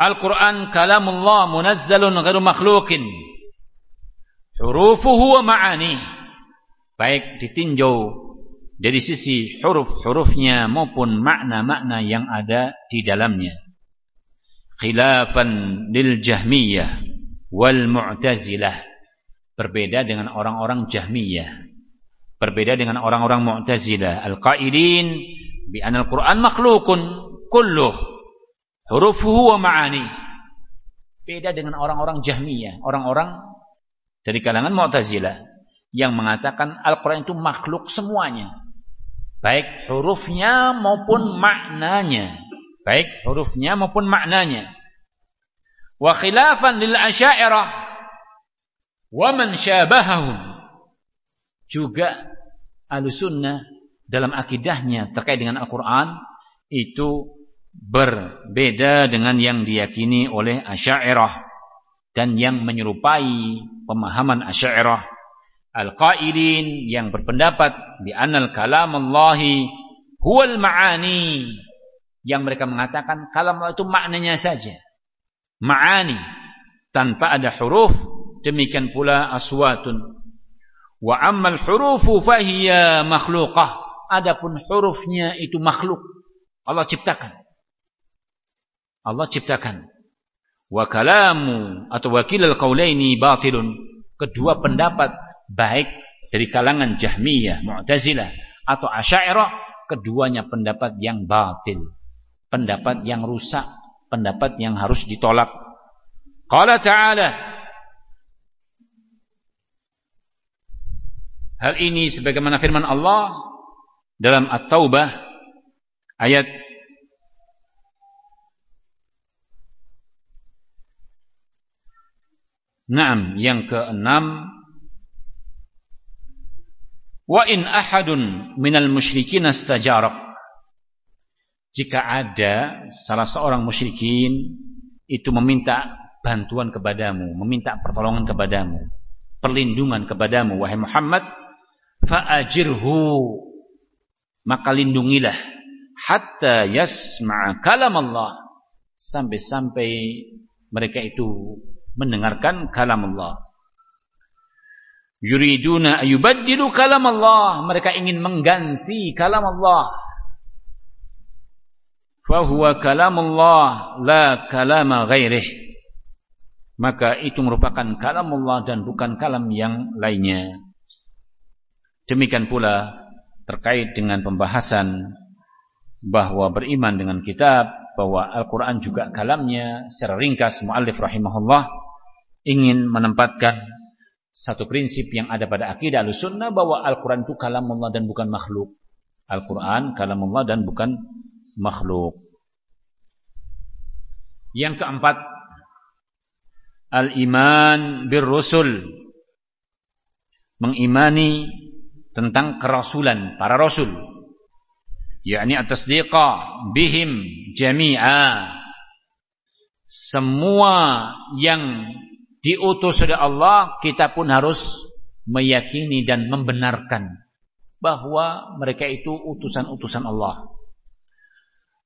A: Al-Quran kalamullah munazzalun ghairu makhlukin. Hurufuhu wa ma'ani. Baik ditinjau dari sisi huruf-hurufnya maupun makna-makna yang ada di dalamnya. Khilafan lil jahmiyah wal mu'tazilah. Berbeda dengan orang-orang jahmiyah. Berbeda dengan orang-orang mu'tazilah. Al-qailin bi anal quran makhluqun kulluh. Hurufuhu wa ma'ani. Beda dengan orang-orang jahmiyah. Orang-orang dari kalangan mu'tazilah yang mengatakan Al-Quran itu makhluk semuanya. Baik hurufnya maupun maknanya. Baik hurufnya maupun maknanya. Wa khilafan lil asy'ariyah wa man syabahahum. Juga alusunnah dalam akidahnya terkait dengan Al-Quran itu berbeda dengan yang diyakini oleh asy'ariyah dan yang menyerupai pemahaman asy'ariyah al-qailin yang berpendapat bi anal kalam Allahi huwal ma'ani yang mereka mengatakan kalam itu maknanya saja. Ma'ani tanpa ada huruf, demikian pula aswatun. Wa ammal hurufu fahiya makhluqah. Adapun hurufnya itu makhluk. Allah ciptakan. Allah ciptakan. Wa kalamu atau wakil al-qaulaini batilun. Kedua pendapat baik dari kalangan Jahmiyah, Mu'tazilah atau Asy'ariyah, keduanya pendapat yang batil, pendapat yang rusak, pendapat yang harus ditolak. Qala ta'ala Hal ini sebagaimana firman Allah dalam At-Taubah ayat Naam, yang keenam. Wa in ahadun minal musyrikin astajarak. Jika ada salah seorang musyrikin itu meminta bantuan kepadamu, meminta pertolongan kepadamu, perlindungan kepadamu wahai Muhammad, fa'ajirhu maka lindungilah. Hatta yasma'a kalam Allah. Sampai-sampai mereka itu mendengarkan kalam Allah. Yuriduna ayubaddilu kalam Allah. Mereka ingin mengganti kalam Allah. Fahuwa kalam Allah la kalama ghairih. Maka itu merupakan kalam Allah dan bukan kalam yang lainnya. Demikian pula terkait dengan pembahasan bahwa beriman dengan kitab, bahwa Al-Quran juga kalamnya secara ringkas muallif rahimahullah ingin menempatkan satu prinsip yang ada pada akidah al-sunnah bahwa Al-Quran itu kalam Allah dan bukan makhluk. Al-Quran kalam Allah dan bukan makhluk. Yang keempat, al-iman bir-rusul. Mengimani tentang kerasulan para rasul. yakni atas diqa bihim jami'a. Semua yang diutus oleh Allah, kita pun harus meyakini dan membenarkan bahwa mereka itu utusan-utusan Allah.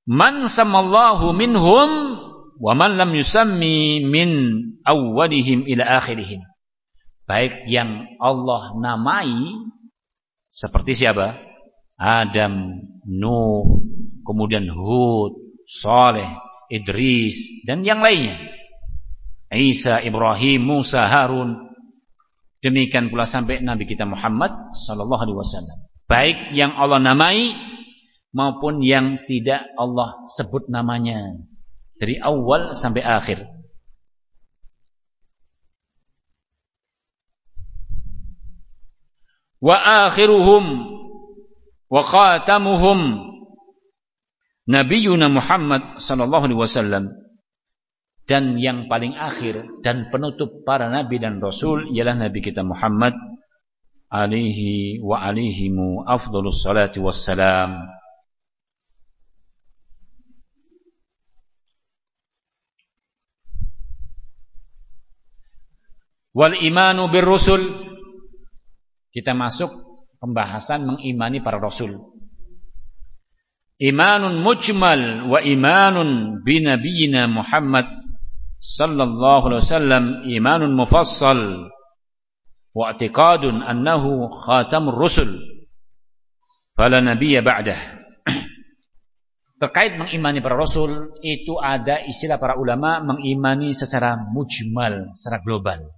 A: Man samallahu minhum wa man lam yusammi min awwalihim ila akhirihim. Baik yang Allah namai seperti siapa? Adam, Nuh, kemudian Hud, Saleh, Idris dan yang lainnya. Isa, Ibrahim, Musa, Harun. Demikian pula sampai Nabi kita Muhammad sallallahu alaihi wasallam. Baik yang Allah namai maupun yang tidak Allah sebut namanya dari awal sampai akhir. Wa akhiruhum wa khatamuhum Nabiyyuna Muhammad sallallahu alaihi wasallam dan yang paling akhir dan penutup para nabi dan rasul ialah nabi kita Muhammad alaihi wa alaihimu afdhalus salati wassalam. Wal imanu bir rusul kita masuk pembahasan mengimani para rasul. Imanun mujmal wa imanun bi nabiyina Muhammad sallallahu alaihi wasallam imanun mufassal wa i'tiqadun annahu khatamur rusul. Fala nabiyya ba'dah. Terkait mengimani para rasul itu ada istilah para ulama mengimani secara mujmal secara global.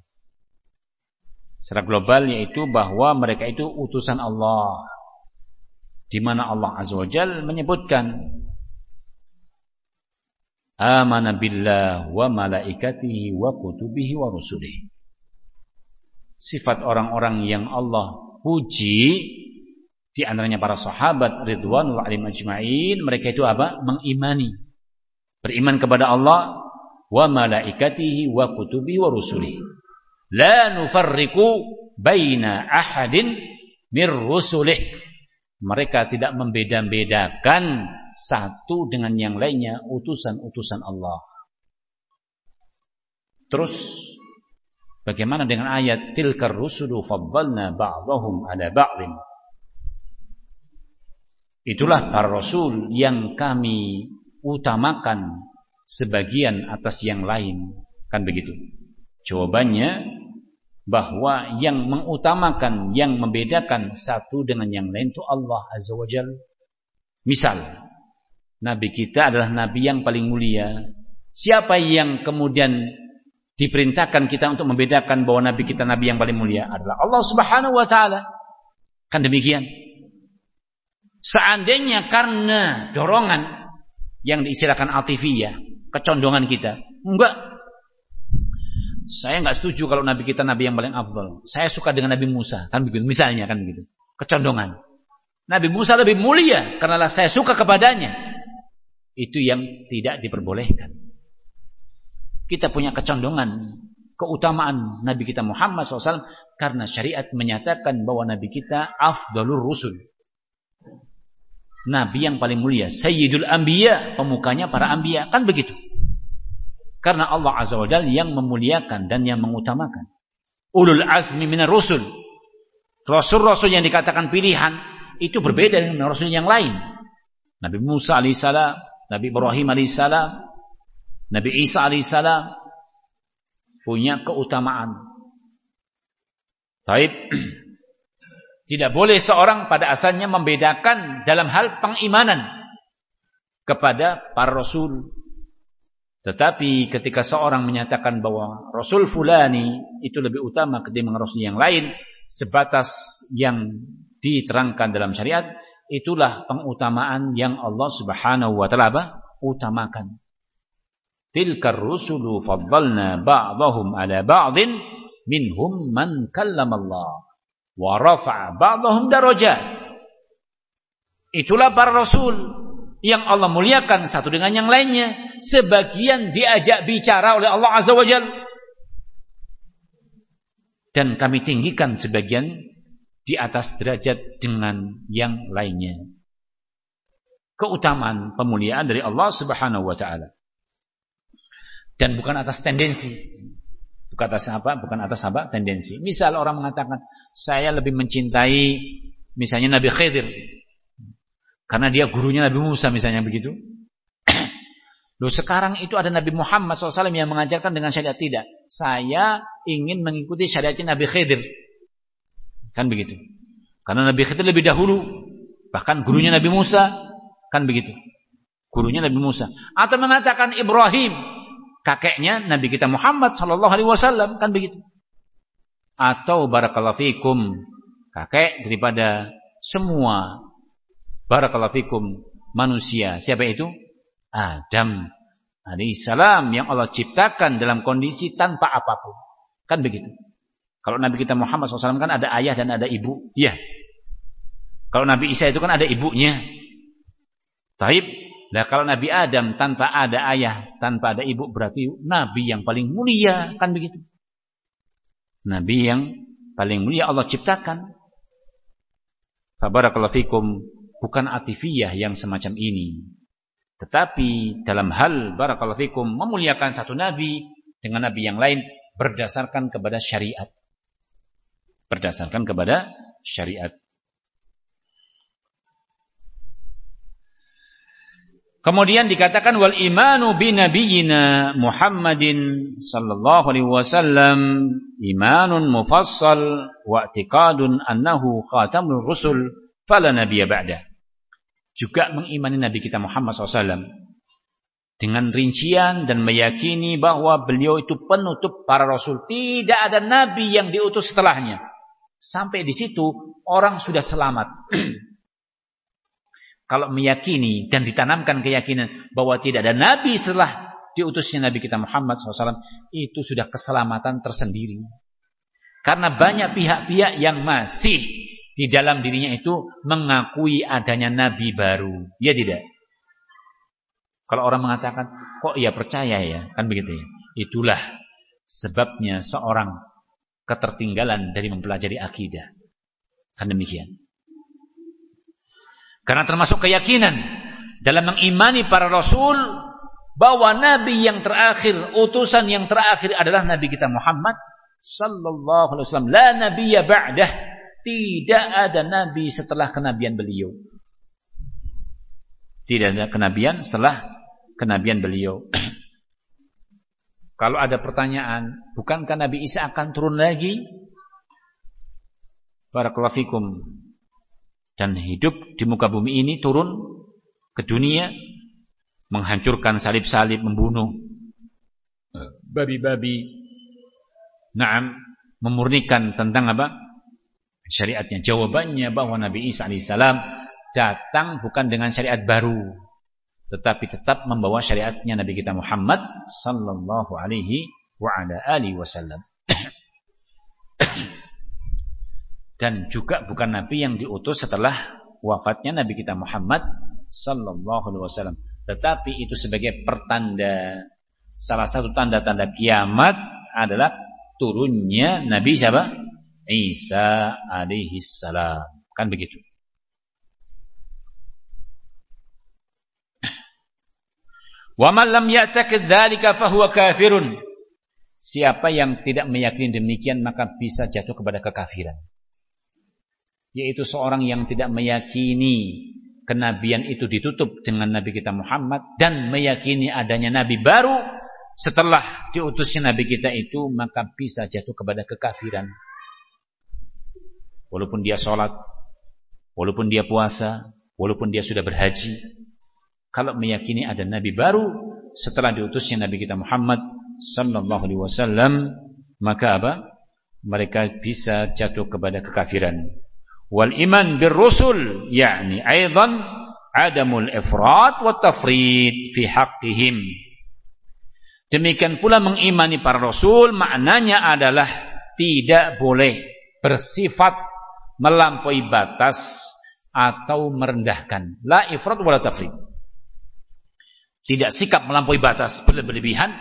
A: Secara global yaitu bahwa mereka itu utusan Allah. Di mana Allah azza wajal menyebutkan amana billah wa malaikatihi wa kutubihi wa rusulihi. Sifat orang-orang yang Allah puji di antaranya para sahabat ridwanul alim ajma'in, mereka itu apa? Mengimani. Beriman kepada Allah wa malaikatihi wa kutubihi wa rusulihi. La nufarriqu baina ahadin mir rusulih. Mereka tidak membeda-bedakan satu dengan yang lainnya utusan-utusan Allah. Terus bagaimana dengan ayat tilkar rusulu faddalna ba'dahum ala ba'dhin? Itulah para rasul yang kami utamakan sebagian atas yang lain. Kan begitu. Jawabannya bahwa yang mengutamakan, yang membedakan satu dengan yang lain itu Allah Azza wa Jal. Misal, Nabi kita adalah Nabi yang paling mulia. Siapa yang kemudian diperintahkan kita untuk membedakan bahwa Nabi kita Nabi yang paling mulia adalah Allah Subhanahu Wa Taala. Kan demikian. Seandainya karena dorongan yang diistilahkan altifiyah, kecondongan kita, enggak. Saya enggak setuju kalau nabi kita nabi yang paling afdal. Saya suka dengan Nabi Musa, kan begitu. Misalnya kan begitu. Kecondongan. Nabi Musa lebih mulia karena saya suka kepadanya. Itu yang tidak diperbolehkan. Kita punya kecondongan, keutamaan Nabi kita Muhammad SAW karena syariat menyatakan bahwa Nabi kita afdalur rusul. Nabi yang paling mulia, Sayyidul Anbiya, pemukanya para anbiya, kan begitu. Karena Allah Azza wa Jalla yang memuliakan dan yang mengutamakan. Ulul azmi minar rusul. Rasul-rasul yang dikatakan pilihan itu berbeda dengan rasul yang lain. Nabi Musa alaihissalam, Nabi Ibrahim alaihissalam, Nabi Isa alaihissalam punya keutamaan. Taib Tidak boleh seorang pada asalnya membedakan dalam hal pengimanan kepada para rasul. Tetapi ketika seorang menyatakan bahwa Rasul Fulani itu lebih utama ketimbang Rasul yang lain, sebatas yang diterangkan dalam syariat, itulah pengutamaan yang Allah Subhanahu wa taala utamakan. Tilkar rusulu faddalna ba'dahum ala ba'din minhum man kallamallah wa rafa'a ba'dahum darajat. Itulah para rasul yang Allah muliakan satu dengan yang lainnya. Sebagian diajak bicara oleh Allah Azza wa Jalla. Dan kami tinggikan sebagian di atas derajat dengan yang lainnya. Keutamaan pemuliaan dari Allah Subhanahu wa taala. Dan bukan atas tendensi. Bukan atas apa? Bukan atas apa? Tendensi. Misal orang mengatakan, saya lebih mencintai misalnya Nabi Khidir. Karena dia gurunya Nabi Musa misalnya begitu. Loh sekarang itu ada Nabi Muhammad SAW yang mengajarkan dengan syariat tidak. Saya ingin mengikuti syariatnya Nabi Khidir. Kan begitu. Karena Nabi Khidir lebih dahulu. Bahkan gurunya Nabi Musa. Kan begitu. Gurunya Nabi Musa. Atau mengatakan Ibrahim kakeknya Nabi kita Muhammad sallallahu alaihi wasallam kan begitu. Atau barakallahu fikum kakek daripada semua barakallahu fikum manusia. Siapa itu? Adam alaihissalam yang Allah ciptakan dalam kondisi tanpa apa pun. Kan begitu. Kalau Nabi kita Muhammad SAW kan ada ayah dan ada ibu. Iya. Kalau Nabi Isa itu kan ada ibunya. Taib Nah kalau Nabi Adam tanpa ada ayah, tanpa ada ibu berarti Nabi yang paling mulia kan begitu. Nabi yang paling mulia Allah ciptakan. Fabarakallahu fikum bukan atifiyah yang semacam ini. Tetapi dalam hal barakallahu fikum memuliakan satu nabi dengan nabi yang lain berdasarkan kepada syariat. Berdasarkan kepada syariat. Kemudian dikatakan wal imanu bi nabiyyina Muhammadin sallallahu alaihi wasallam imanun mufassal wa i'tiqadun annahu khatamur rusul fala nabiyya ba'da. Juga mengimani nabi kita Muhammad SAW dengan rincian dan meyakini bahwa beliau itu penutup para rasul. Tidak ada nabi yang diutus setelahnya. Sampai di situ orang sudah selamat. kalau meyakini dan ditanamkan keyakinan bahwa tidak ada nabi setelah diutusnya nabi kita Muhammad SAW itu sudah keselamatan tersendiri. Karena banyak pihak-pihak yang masih di dalam dirinya itu mengakui adanya nabi baru. Ya tidak? Kalau orang mengatakan kok ia percaya ya? Kan begitu ya. Itulah sebabnya seorang ketertinggalan dari mempelajari akidah kan demikian karena termasuk keyakinan dalam mengimani para rasul bahwa nabi yang terakhir, utusan yang terakhir adalah nabi kita Muhammad sallallahu alaihi wasallam. La nabiyya ba'dah. Tidak ada nabi setelah kenabian beliau. Tidak ada kenabian setelah kenabian beliau. Kalau ada pertanyaan, bukankah Nabi Isa akan turun lagi? Fikum dan hidup di muka bumi ini turun ke dunia menghancurkan salib-salib membunuh babi-babi Naam memurnikan tentang apa? syariatnya. Jawabannya bahwa Nabi Isa alaihissalam datang bukan dengan syariat baru, tetapi tetap membawa syariatnya Nabi kita Muhammad sallallahu alaihi wa ala alihi wasallam. Dan juga bukan nabi yang diutus setelah wafatnya Nabi kita Muhammad sallallahu alaihi wasallam, tetapi itu sebagai pertanda salah satu tanda-tanda kiamat adalah turunnya Nabi siapa? Isa alaihi salam. Kan begitu. Wa man lam ya'taqid kafirun. Siapa yang tidak meyakini demikian maka bisa jatuh kepada kekafiran. Yaitu seorang yang tidak meyakini kenabian itu ditutup dengan Nabi kita Muhammad dan meyakini adanya nabi baru setelah diutusnya nabi kita itu maka bisa jatuh kepada kekafiran. Walaupun dia sholat, walaupun dia puasa, walaupun dia sudah berhaji, kalau meyakini ada nabi baru setelah diutusnya nabi kita Muhammad sallallahu alaihi wasallam maka apa? Mereka bisa jatuh kepada kekafiran. Wal iman bir rusul yakni aidan adamul ifrat wa tafrid fi haqqihim. Demikian pula mengimani para rasul maknanya adalah tidak boleh bersifat melampaui batas atau merendahkan. La ifrat wala tafrid tidak sikap melampaui batas berlebihan,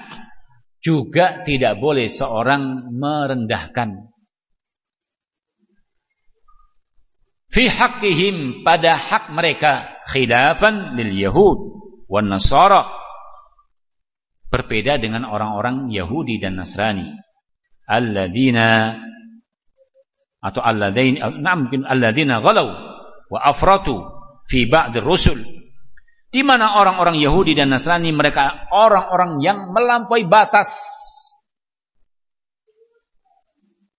A: juga tidak boleh seorang merendahkan. Fi haqqihim pada hak mereka. Khilafan lil yahud wan nasara. Berbeda dengan orang-orang Yahudi dan Nasrani. Alladzina atau alladain nah mungkin alladzina ghalau wa afratu fi ba'd rusul di mana orang-orang Yahudi dan Nasrani mereka orang-orang yang melampaui batas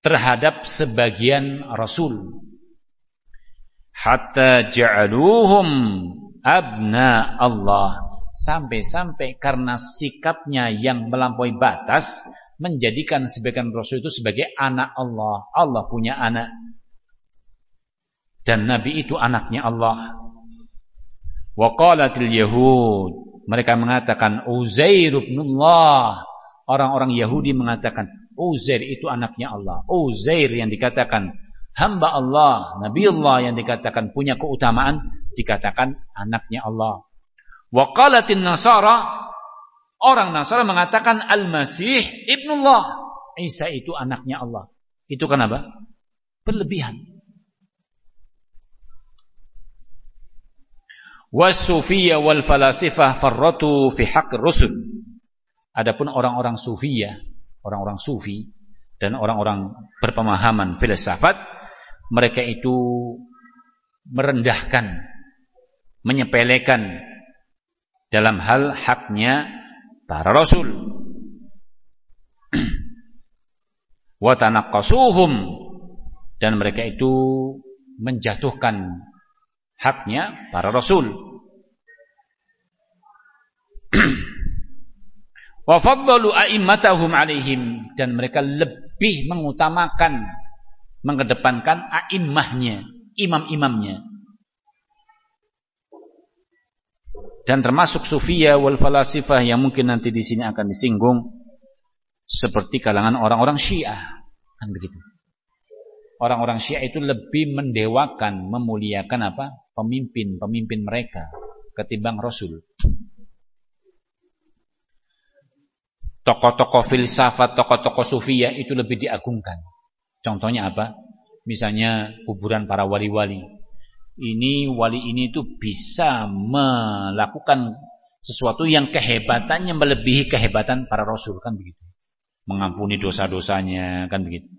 A: terhadap sebagian rasul. Hatta ja'aluhum abna Allah. Sampai-sampai karena sikapnya yang melampaui batas menjadikan sebagian rasul itu sebagai anak Allah. Allah punya anak. Dan Nabi itu anaknya Allah. Waqalatil Yahud. Mereka mengatakan Uzair ibn Allah. Orang-orang Yahudi mengatakan Uzair itu anaknya Allah. Uzair yang dikatakan hamba Allah, Nabi Allah yang dikatakan punya keutamaan dikatakan anaknya Allah. Waqalatin Nasara orang Nasara mengatakan Al-Masih ibnullah. Isa itu anaknya Allah. Itu kenapa? Berlebihan. Wasufiyah wal falasifah farratu fi haqq rusul. Adapun orang-orang sufiyah, orang-orang sufi dan orang-orang berpemahaman filsafat, mereka itu merendahkan, menyepelekan dalam hal haknya para rasul. Wa tanaqqasuhum dan mereka itu menjatuhkan haknya para rasul. Wa faddalu a'immatahum alaihim dan mereka lebih mengutamakan mengedepankan a'immahnya, imam-imamnya. Dan termasuk sufia wal falasifah yang mungkin nanti di sini akan disinggung seperti kalangan orang-orang Syiah, kan begitu. Orang-orang Syiah itu lebih mendewakan, memuliakan apa? Pemimpin-pemimpin mereka ketimbang Rasul. Tokoh-tokoh filsafat, tokoh-tokoh sufiyah itu lebih diagungkan. Contohnya apa? Misalnya kuburan para wali-wali. Ini wali ini itu bisa melakukan sesuatu yang kehebatannya melebihi kehebatan para rasul kan begitu. Mengampuni dosa-dosanya kan begitu.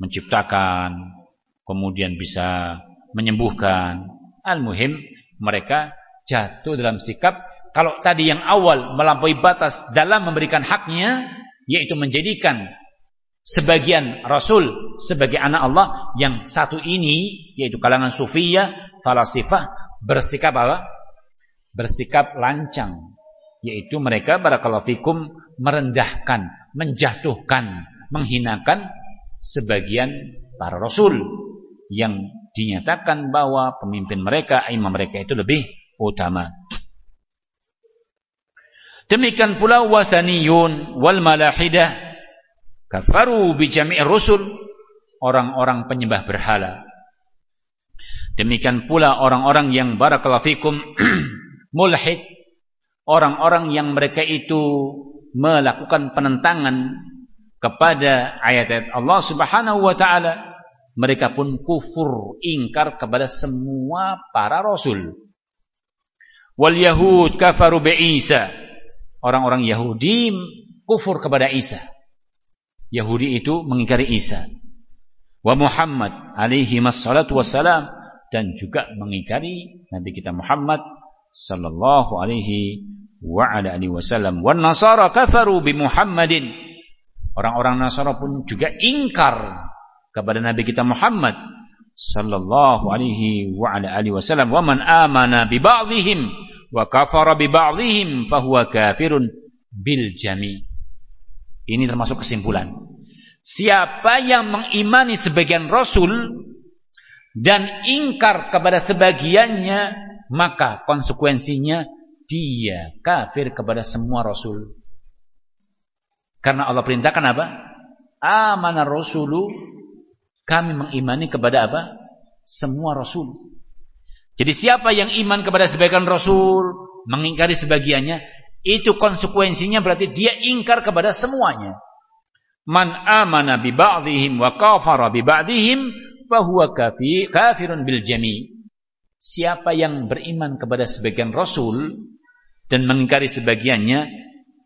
A: Menciptakan, kemudian bisa menyembuhkan. Al-muhim mereka jatuh dalam sikap kalau tadi yang awal melampaui batas dalam memberikan haknya yaitu menjadikan sebagian rasul sebagai anak Allah yang satu ini yaitu kalangan sufiyah falasifah bersikap apa? bersikap lancang yaitu mereka barakallahu fikum merendahkan, menjatuhkan, menghinakan sebagian para rasul yang dinyatakan bahwa pemimpin mereka, imam mereka itu lebih utama. Demikian pula wasaniyun wal malahidah kafaru bi jami'ir rusul orang-orang penyembah berhala. Demikian pula orang-orang yang barakallahu fikum mulhid orang-orang yang mereka itu melakukan penentangan kepada ayat-ayat Allah Subhanahu wa taala mereka pun kufur ingkar kepada semua para rasul wal yahud kafaru bi Isa orang-orang Yahudi kufur kepada Isa. Yahudi itu mengingkari Isa. Wa Muhammad alaihi wassalatu wassalam dan juga mengingkari Nabi kita Muhammad sallallahu alaihi wa ala alihi wasallam. Wan Nasara kafaru bi Muhammadin. Orang-orang Nasara pun juga ingkar kepada Nabi kita Muhammad sallallahu alaihi wa ala alihi wasallam. Wa man amana bi ba'dihim wa kafara bi ba'dihim fahuwa kafirun bil jami. Ini termasuk kesimpulan. Siapa yang mengimani sebagian rasul dan ingkar kepada sebagiannya, maka konsekuensinya dia kafir kepada semua rasul. Karena Allah perintahkan apa? Amana rasulu kami mengimani kepada apa? Semua rasul. Jadi siapa yang iman kepada sebagian Rasul, mengingkari sebagiannya, itu konsekuensinya berarti dia ingkar kepada semuanya. Man amana bi ba'dihim wa kafara bi ba'dihim fahuwa kafirun bil jami. Siapa yang beriman kepada sebagian Rasul dan mengingkari sebagiannya,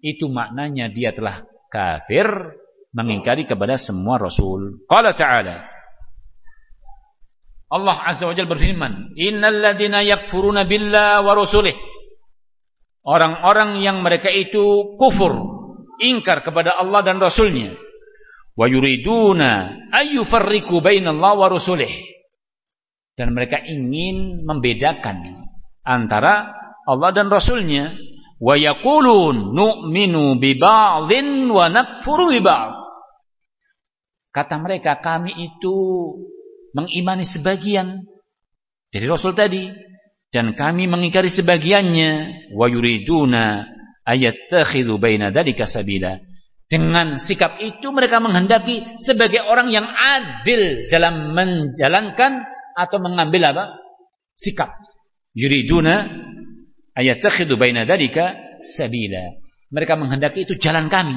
A: itu maknanya dia telah kafir mengingkari kepada semua Rasul. Qala ta'ala Allah Azza wa Jalla berfirman, "Innal ladzina yakfuruna billah wa rusulih." Orang-orang yang mereka itu kufur, ingkar kepada Allah dan Rasulnya. Wa yuriduna ayyufarriqu bainallahi wa rusulih. Dan mereka ingin membedakan antara Allah dan Rasulnya. Wa yaqulun nu'minu bi ba'dhin wa nakfuru bi. Kata mereka kami itu mengimani sebagian dari Rasul tadi dan kami mengingkari sebagiannya wa yuriduna ayattakhidhu baina dzalika sabila. Dengan sikap itu mereka menghendaki sebagai orang yang adil dalam menjalankan atau mengambil apa? Sikap. Yuriduna ayattakhidhu baina dzalika sabila. Mereka menghendaki itu jalan kami.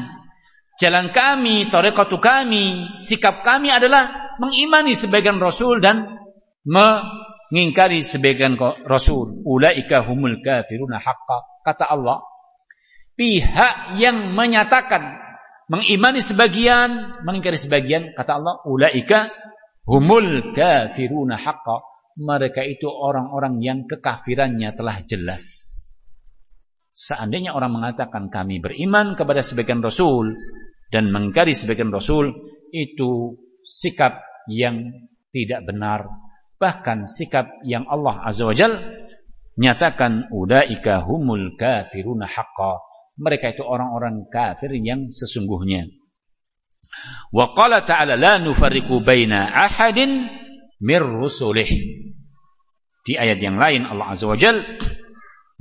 A: Jalan kami, torekotu kami, sikap kami adalah mengimani sebagian Rasul dan mengingkari sebagian Rasul. Ulaika humul kafiruna haqqa. Kata Allah, pihak yang menyatakan mengimani sebagian, mengingkari sebagian, kata Allah, ulaika humul kafiruna haqqa. Mereka itu orang-orang yang kekafirannya telah jelas. Seandainya orang mengatakan kami beriman kepada sebagian Rasul dan mengingkari sebagian rasul itu sikap yang tidak benar. Bahkan sikap yang Allah azza wajal nyatakan ulaika humul kafiruna haqqan mereka itu orang-orang kafir yang sesungguhnya. Wa qala ta'ala la nufarriqu baina ahadin mir rusulih. Di ayat yang lain Allah azza wajal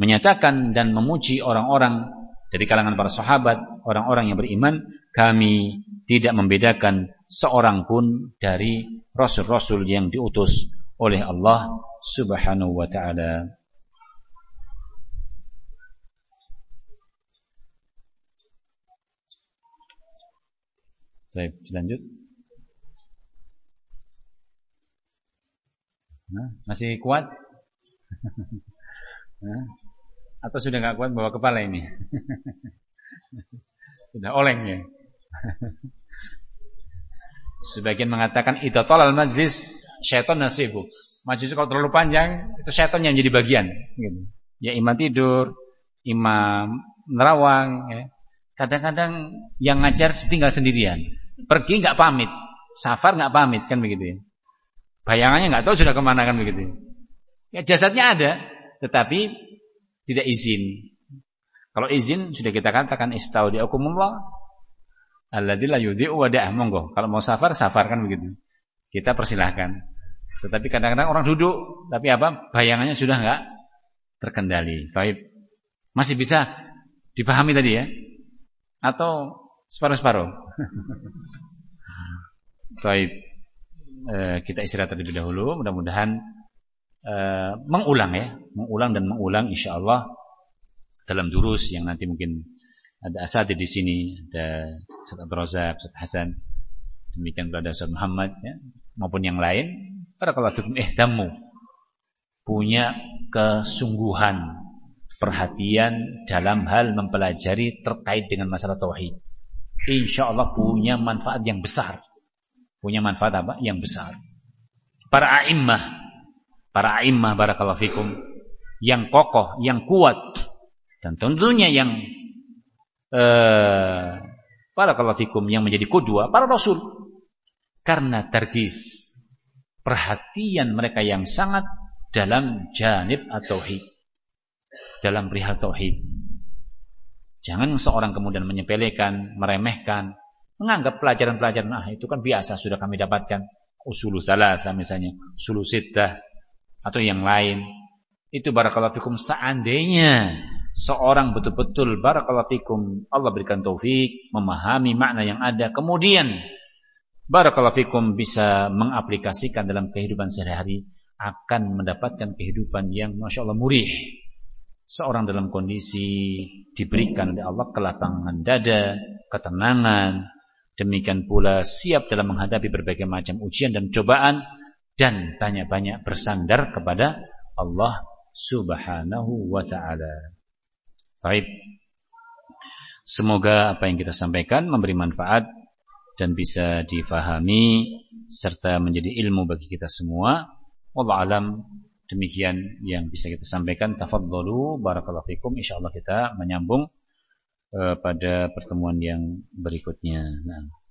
A: menyatakan dan memuji orang-orang dari kalangan para sahabat orang-orang yang beriman kami tidak membedakan seorang pun dari rasul-rasul yang diutus oleh Allah Subhanahu wa taala. Baik, lanjut. Nah, masih kuat? atau sudah nggak kuat bawa kepala ini? sudah oleng ya? Sebagian mengatakan itu tolal majlis syaitan nasibu. Majlis kalau terlalu panjang itu syaitan yang jadi bagian. Gitu. Ya imam tidur, imam nerawang. Ya. Kadang-kadang yang ngajar tinggal sendirian. Pergi nggak pamit, safar nggak pamit kan begitu. Ya. Bayangannya nggak tahu sudah ke mana kan begitu. Ya jasadnya ada, tetapi tidak izin. Kalau izin sudah kita katakan istaudiakumullah Alladzi la yudhi'u wada'ah. Monggo. Kalau mau safar, safar kan begitu. Kita persilahkan. Tetapi kadang-kadang orang duduk, tapi apa? Bayangannya sudah enggak terkendali. Baik. Masih bisa dipahami tadi ya? Atau separuh-separuh? Baik. Eh, kita istirahat terlebih dahulu. Mudah-mudahan eh, mengulang ya, mengulang dan mengulang insya Allah dalam durus yang nanti mungkin ada asatid di sini, ada Ustaz Abdul Razak, Ustaz Hasan, demikian pula ada Ustaz Muhammad ya, maupun yang lain. Barakallahu fikum ihtammu punya kesungguhan perhatian dalam hal mempelajari terkait dengan masalah tauhid. Insya Allah punya manfaat yang besar. Punya manfaat apa? Yang besar. Para a'immah, para a'immah barakallahu fikum yang kokoh, yang kuat dan tentunya yang eh, barakallahu fikum yang menjadi kedua para rasul. Karena tergis perhatian mereka yang sangat dalam janib atau tauhid. Dalam perihal tauhid. Jangan seorang kemudian menyepelekan, meremehkan, menganggap pelajaran-pelajaran ah itu kan biasa sudah kami dapatkan usul thalatha misalnya, usul sittah atau yang lain. Itu barakallahu fikum seandainya seorang betul-betul barakallahu fikum Allah berikan taufik memahami makna yang ada. Kemudian barakallahu fikum bisa mengaplikasikan dalam kehidupan sehari-hari akan mendapatkan kehidupan yang masya Allah murih. Seorang dalam kondisi diberikan oleh Allah kelapangan dada ketenangan demikian pula siap dalam menghadapi berbagai macam ujian dan cobaan dan banyak-banyak bersandar kepada Allah subhanahu wa ta'ala baik semoga apa yang kita sampaikan memberi manfaat dan bisa difahami serta menjadi ilmu bagi kita semua. Wallahu alam demikian yang bisa kita sampaikan. Tafadhalu barakallahu fikum. Insyaallah kita menyambung uh, pada pertemuan yang berikutnya. Nah.